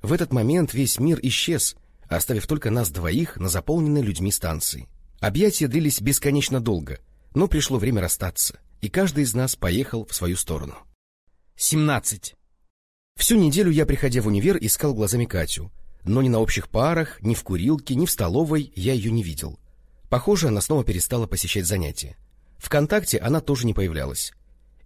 В этот момент весь мир исчез, оставив только нас двоих на заполненной людьми станции. Объятия длились бесконечно долго, но пришло время расстаться, и каждый из нас поехал в свою сторону. 17. Всю неделю я, приходя в универ, искал глазами Катю, но ни на общих парах, ни в курилке, ни в столовой я ее не видел. Похоже, она снова перестала посещать занятия. Вконтакте она тоже не появлялась.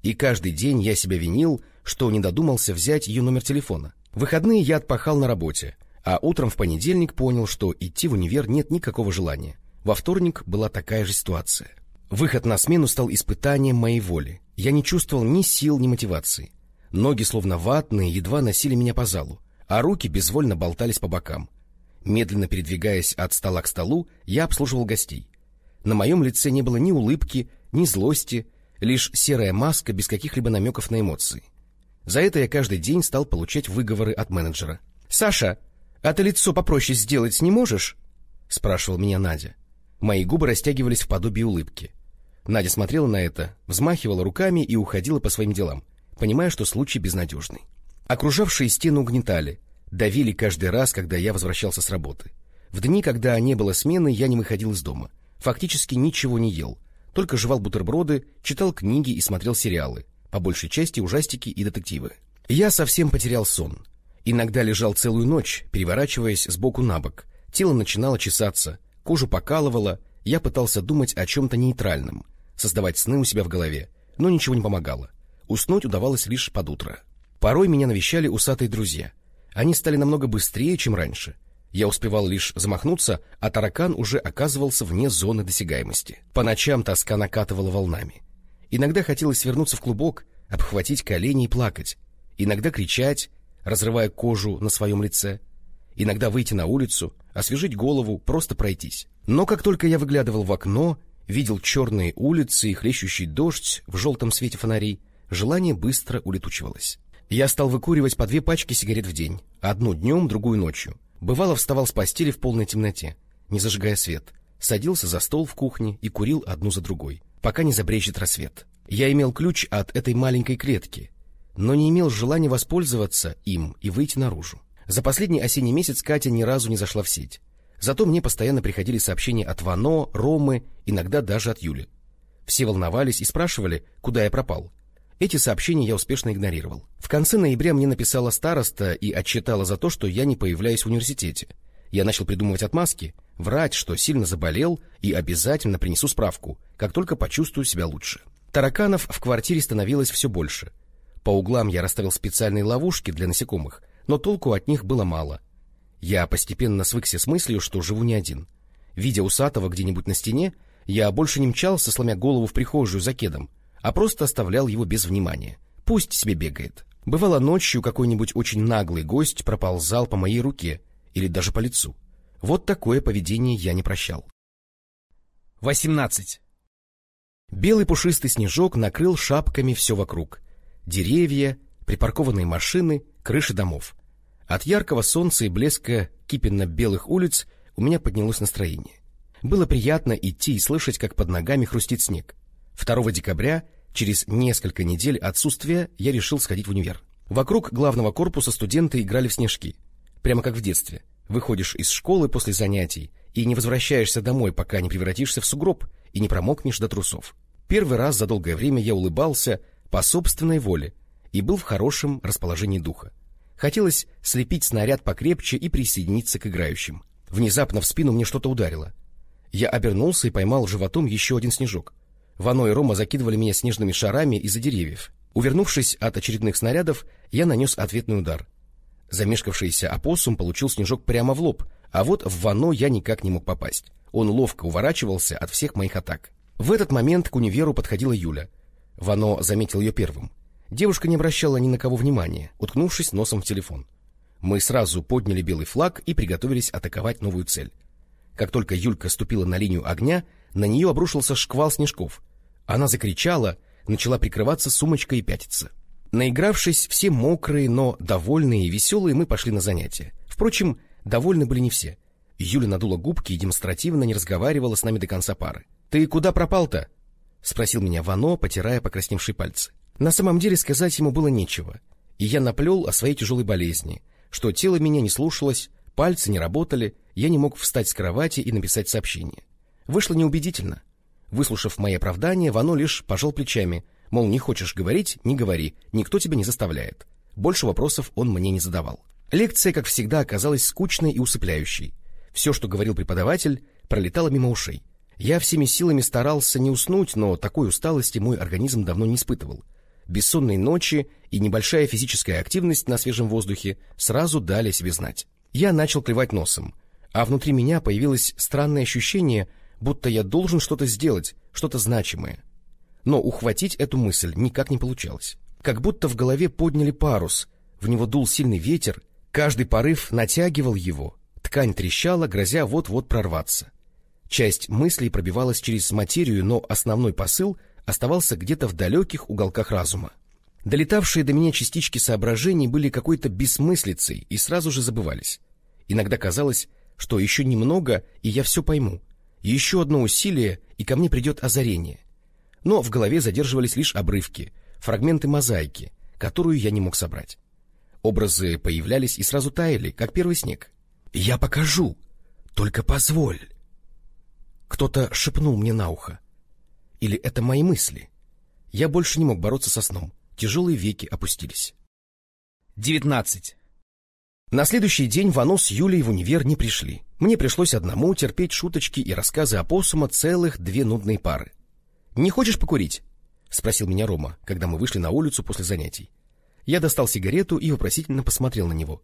И каждый день я себя винил, что не додумался взять ее номер телефона. Выходные я отпахал на работе, а утром в понедельник понял, что идти в универ нет никакого желания. Во вторник была такая же ситуация. Выход на смену стал испытанием моей воли. Я не чувствовал ни сил, ни мотивации. Ноги, словно ватные, едва носили меня по залу, а руки безвольно болтались по бокам. Медленно передвигаясь от стола к столу, я обслуживал гостей. На моем лице не было ни улыбки, ни злости, лишь серая маска без каких-либо намеков на эмоции. За это я каждый день стал получать выговоры от менеджера. — Саша, а ты лицо попроще сделать не можешь? — спрашивал меня Надя. Мои губы растягивались в подобие улыбки. Надя смотрела на это, взмахивала руками и уходила по своим делам, понимая, что случай безнадежный. Окружавшие стену угнетали, давили каждый раз, когда я возвращался с работы. В дни, когда не было смены, я не выходил из дома. Фактически ничего не ел, только жевал бутерброды, читал книги и смотрел сериалы, по большей части ужастики и детективы. Я совсем потерял сон. Иногда лежал целую ночь, переворачиваясь с боку на бок. Тело начинало чесаться, кожу покалывало, я пытался думать о чем-то нейтральном, создавать сны у себя в голове, но ничего не помогало. Уснуть удавалось лишь под утро. Порой меня навещали усатые друзья. Они стали намного быстрее, чем раньше. Я успевал лишь замахнуться, а таракан уже оказывался вне зоны досягаемости. По ночам тоска накатывала волнами. Иногда хотелось свернуться в клубок, обхватить колени и плакать. Иногда кричать, разрывая кожу на своем лице. Иногда выйти на улицу, освежить голову, просто пройтись. Но как только я выглядывал в окно, видел черные улицы и хлещущий дождь в желтом свете фонарей, желание быстро улетучивалось. Я стал выкуривать по две пачки сигарет в день, одну днем, другую ночью. Бывало, вставал с постели в полной темноте, не зажигая свет, садился за стол в кухне и курил одну за другой, пока не забрежет рассвет. Я имел ключ от этой маленькой клетки, но не имел желания воспользоваться им и выйти наружу. За последний осенний месяц Катя ни разу не зашла в сеть. Зато мне постоянно приходили сообщения от Вано, Ромы, иногда даже от Юли. Все волновались и спрашивали, куда я пропал. Эти сообщения я успешно игнорировал. В конце ноября мне написала староста и отчитала за то, что я не появляюсь в университете. Я начал придумывать отмазки, врать, что сильно заболел, и обязательно принесу справку, как только почувствую себя лучше. Тараканов в квартире становилось все больше. По углам я расставил специальные ловушки для насекомых, но толку от них было мало. Я постепенно свыкся с мыслью, что живу не один. Видя усатого где-нибудь на стене, я больше не мчался, сломя голову в прихожую за кедом, а просто оставлял его без внимания. Пусть себе бегает. Бывало ночью какой-нибудь очень наглый гость проползал по моей руке или даже по лицу. Вот такое поведение я не прощал. 18. Белый пушистый снежок накрыл шапками все вокруг. Деревья, припаркованные машины, крыши домов. От яркого солнца и блеска кипенно-белых улиц у меня поднялось настроение. Было приятно идти и слышать, как под ногами хрустит снег. 2 декабря, через несколько недель отсутствия, я решил сходить в универ. Вокруг главного корпуса студенты играли в снежки. Прямо как в детстве. Выходишь из школы после занятий, и не возвращаешься домой, пока не превратишься в сугроб и не промокнешь до трусов. Первый раз за долгое время я улыбался по собственной воле и был в хорошем расположении духа. Хотелось слепить снаряд покрепче и присоединиться к играющим. Внезапно в спину мне что-то ударило. Я обернулся и поймал животом еще один снежок. Вано и Рома закидывали меня снежными шарами из-за деревьев. Увернувшись от очередных снарядов, я нанес ответный удар. Замешкавшийся опоссум получил снежок прямо в лоб, а вот в Вано я никак не мог попасть. Он ловко уворачивался от всех моих атак. В этот момент к универу подходила Юля. Вано заметил ее первым. Девушка не обращала ни на кого внимания, уткнувшись носом в телефон. Мы сразу подняли белый флаг и приготовились атаковать новую цель. Как только Юлька ступила на линию огня, на нее обрушился шквал снежков. Она закричала, начала прикрываться сумочкой и пятиться. Наигравшись, все мокрые, но довольные и веселые, мы пошли на занятия. Впрочем, довольны были не все. Юля надула губки и демонстративно не разговаривала с нами до конца пары. — Ты куда пропал-то? — спросил меня Вано, потирая покрасневшие пальцы. На самом деле сказать ему было нечего, и я наплел о своей тяжелой болезни, что тело меня не слушалось, пальцы не работали, я не мог встать с кровати и написать сообщение. Вышло неубедительно. Выслушав мои оправдания, Вано лишь пожал плечами, мол, не хочешь говорить — не говори, никто тебя не заставляет. Больше вопросов он мне не задавал. Лекция, как всегда, оказалась скучной и усыпляющей. Все, что говорил преподаватель, пролетало мимо ушей. Я всеми силами старался не уснуть, но такой усталости мой организм давно не испытывал. Бессонные ночи и небольшая физическая активность на свежем воздухе сразу дали себе знать. Я начал клевать носом, а внутри меня появилось странное ощущение, будто я должен что-то сделать, что-то значимое. Но ухватить эту мысль никак не получалось. Как будто в голове подняли парус, в него дул сильный ветер, каждый порыв натягивал его, ткань трещала, грозя вот-вот прорваться. Часть мыслей пробивалась через материю, но основной посыл оставался где-то в далеких уголках разума. Долетавшие до меня частички соображений были какой-то бессмыслицей и сразу же забывались. Иногда казалось, что еще немного, и я все пойму. Еще одно усилие, и ко мне придет озарение. Но в голове задерживались лишь обрывки, фрагменты мозаики, которую я не мог собрать. Образы появлялись и сразу таяли, как первый снег. «Я покажу! Только позволь!» Кто-то шепнул мне на ухо. Или это мои мысли? Я больше не мог бороться со сном. Тяжелые веки опустились. Девятнадцать. На следующий день Вано с Юлей в универ не пришли. Мне пришлось одному терпеть шуточки и рассказы о посума целых две нудные пары. «Не хочешь покурить?» — спросил меня Рома, когда мы вышли на улицу после занятий. Я достал сигарету и вопросительно посмотрел на него.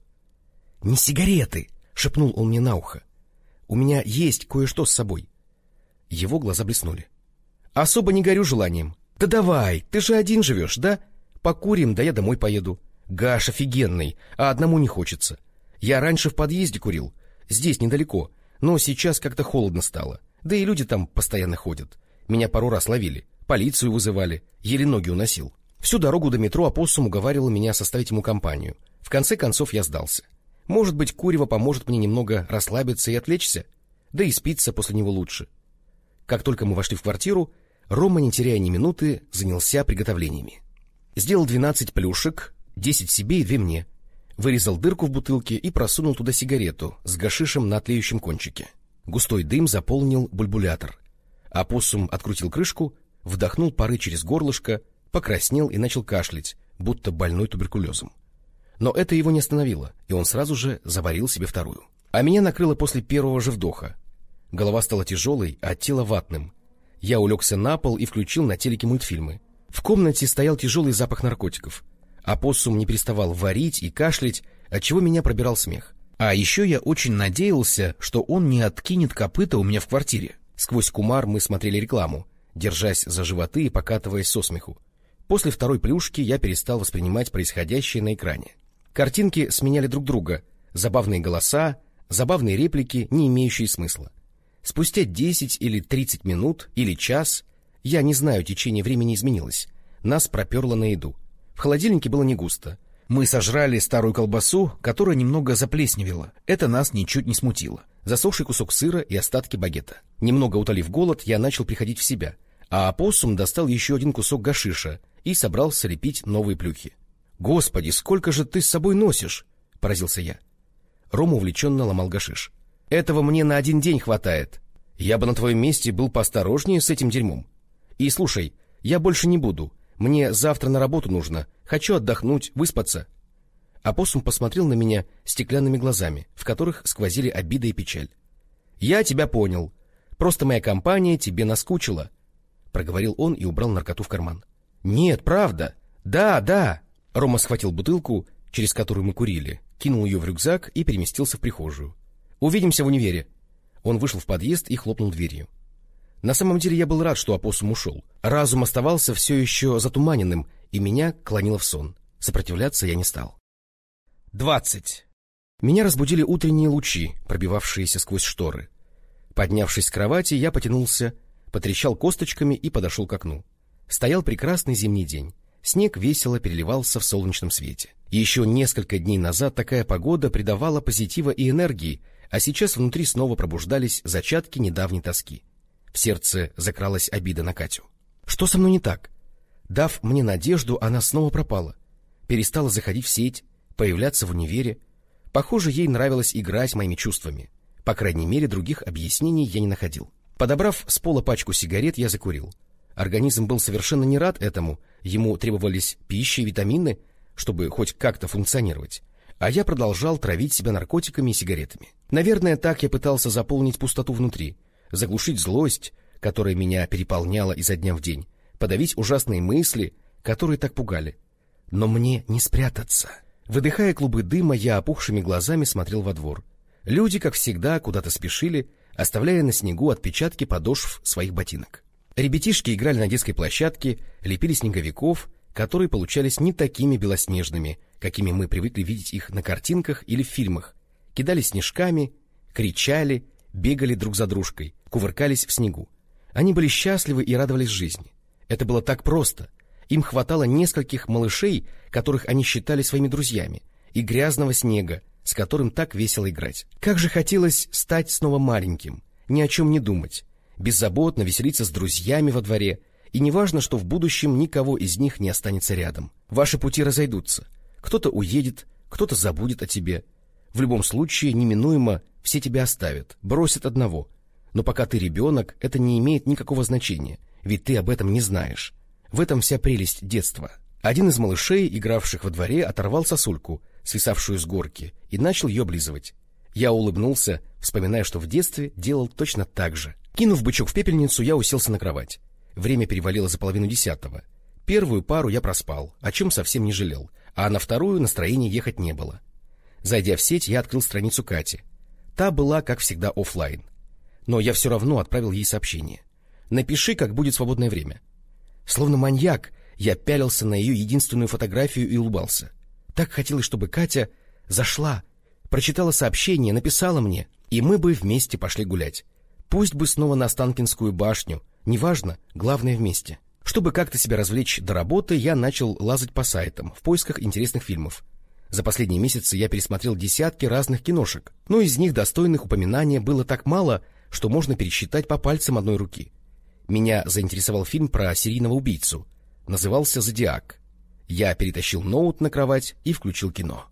«Не сигареты!» — шепнул он мне на ухо. «У меня есть кое-что с собой». Его глаза блеснули. Особо не горю желанием. Да давай, ты же один живешь, да? Покурим, да я домой поеду. Гаш офигенный, а одному не хочется. Я раньше в подъезде курил, здесь недалеко, но сейчас как-то холодно стало. Да и люди там постоянно ходят. Меня пару раз ловили, полицию вызывали, еле ноги уносил. Всю дорогу до метро опоссум уговаривал меня составить ему компанию. В конце концов я сдался. Может быть, курево поможет мне немного расслабиться и отвлечься? Да и спиться после него лучше. Как только мы вошли в квартиру, Рома, не теряя ни минуты, занялся приготовлениями. Сделал двенадцать плюшек, десять себе и две мне. Вырезал дырку в бутылке и просунул туда сигарету с гашишем на тлеющем кончике. Густой дым заполнил бульбулятор. Апоссум открутил крышку, вдохнул пары через горлышко, покраснел и начал кашлять, будто больной туберкулезом. Но это его не остановило, и он сразу же заварил себе вторую. А меня накрыло после первого же вдоха. Голова стала тяжелой, а тело ватным — я улегся на пол и включил на телеке мультфильмы. В комнате стоял тяжелый запах наркотиков. Апоссум не переставал варить и кашлять, отчего меня пробирал смех. А еще я очень надеялся, что он не откинет копыта у меня в квартире. Сквозь кумар мы смотрели рекламу, держась за животы и покатываясь со смеху. После второй плюшки я перестал воспринимать происходящее на экране. Картинки сменяли друг друга, забавные голоса, забавные реплики, не имеющие смысла. Спустя 10 или 30 минут, или час, я не знаю, течение времени изменилось, нас проперло на еду. В холодильнике было не густо. Мы сожрали старую колбасу, которая немного заплесневела. Это нас ничуть не смутило. Засохший кусок сыра и остатки багета. Немного утолив голод, я начал приходить в себя, а опоссум достал еще один кусок гашиша и собрался лепить новые плюхи. — Господи, сколько же ты с собой носишь? — поразился я. Рома увлеченно ломал гашиш. Этого мне на один день хватает. Я бы на твоем месте был поосторожнее с этим дерьмом. И слушай, я больше не буду. Мне завтра на работу нужно. Хочу отдохнуть, выспаться. Апоссум посмотрел на меня стеклянными глазами, в которых сквозили обида и печаль. — Я тебя понял. Просто моя компания тебе наскучила, — проговорил он и убрал наркоту в карман. — Нет, правда. Да, да. Рома схватил бутылку, через которую мы курили, кинул ее в рюкзак и переместился в прихожую. — Увидимся в универе. Он вышел в подъезд и хлопнул дверью. На самом деле я был рад, что опоссум ушел. Разум оставался все еще затуманенным, и меня клонило в сон. Сопротивляться я не стал. Двадцать. Меня разбудили утренние лучи, пробивавшиеся сквозь шторы. Поднявшись с кровати, я потянулся, потрещал косточками и подошел к окну. Стоял прекрасный зимний день. Снег весело переливался в солнечном свете. Еще несколько дней назад такая погода придавала позитива и энергии, а сейчас внутри снова пробуждались зачатки недавней тоски. В сердце закралась обида на Катю. Что со мной не так? Дав мне надежду, она снова пропала. Перестала заходить в сеть, появляться в универе. Похоже, ей нравилось играть моими чувствами. По крайней мере, других объяснений я не находил. Подобрав с пола пачку сигарет, я закурил. Организм был совершенно не рад этому, ему требовались пища и витамины, чтобы хоть как-то функционировать. А я продолжал травить себя наркотиками и сигаретами. Наверное, так я пытался заполнить пустоту внутри, заглушить злость, которая меня переполняла изо дня в день, подавить ужасные мысли, которые так пугали. Но мне не спрятаться. Выдыхая клубы дыма, я опухшими глазами смотрел во двор. Люди, как всегда, куда-то спешили, оставляя на снегу отпечатки подошв своих ботинок. Ребятишки играли на детской площадке, лепили снеговиков, которые получались не такими белоснежными, какими мы привыкли видеть их на картинках или в фильмах, кидали снежками, кричали, бегали друг за дружкой, кувыркались в снегу. Они были счастливы и радовались жизни. Это было так просто. Им хватало нескольких малышей, которых они считали своими друзьями, и грязного снега, с которым так весело играть. Как же хотелось стать снова маленьким, ни о чем не думать, беззаботно веселиться с друзьями во дворе, и неважно, что в будущем никого из них не останется рядом. Ваши пути разойдутся. Кто-то уедет, кто-то забудет о тебе. В любом случае, неминуемо все тебя оставят, бросят одного. Но пока ты ребенок, это не имеет никакого значения, ведь ты об этом не знаешь. В этом вся прелесть детства. Один из малышей, игравших во дворе, оторвал сосульку, свисавшую с горки, и начал ее облизывать. Я улыбнулся, вспоминая, что в детстве делал точно так же. Кинув бычок в пепельницу, я уселся на кровать. Время перевалило за половину десятого. Первую пару я проспал, о чем совсем не жалел, а на вторую настроения ехать не было. Зайдя в сеть, я открыл страницу Кати. Та была, как всегда, офлайн. Но я все равно отправил ей сообщение. «Напиши, как будет свободное время». Словно маньяк, я пялился на ее единственную фотографию и улыбался. Так хотелось, чтобы Катя зашла, прочитала сообщение, написала мне, и мы бы вместе пошли гулять. Пусть бы снова на Останкинскую башню, неважно, главное вместе. Чтобы как-то себя развлечь до работы, я начал лазать по сайтам в поисках интересных фильмов. За последние месяцы я пересмотрел десятки разных киношек, но из них достойных упоминания было так мало, что можно пересчитать по пальцам одной руки. Меня заинтересовал фильм про серийного убийцу. Назывался «Зодиак». Я перетащил ноут на кровать и включил кино.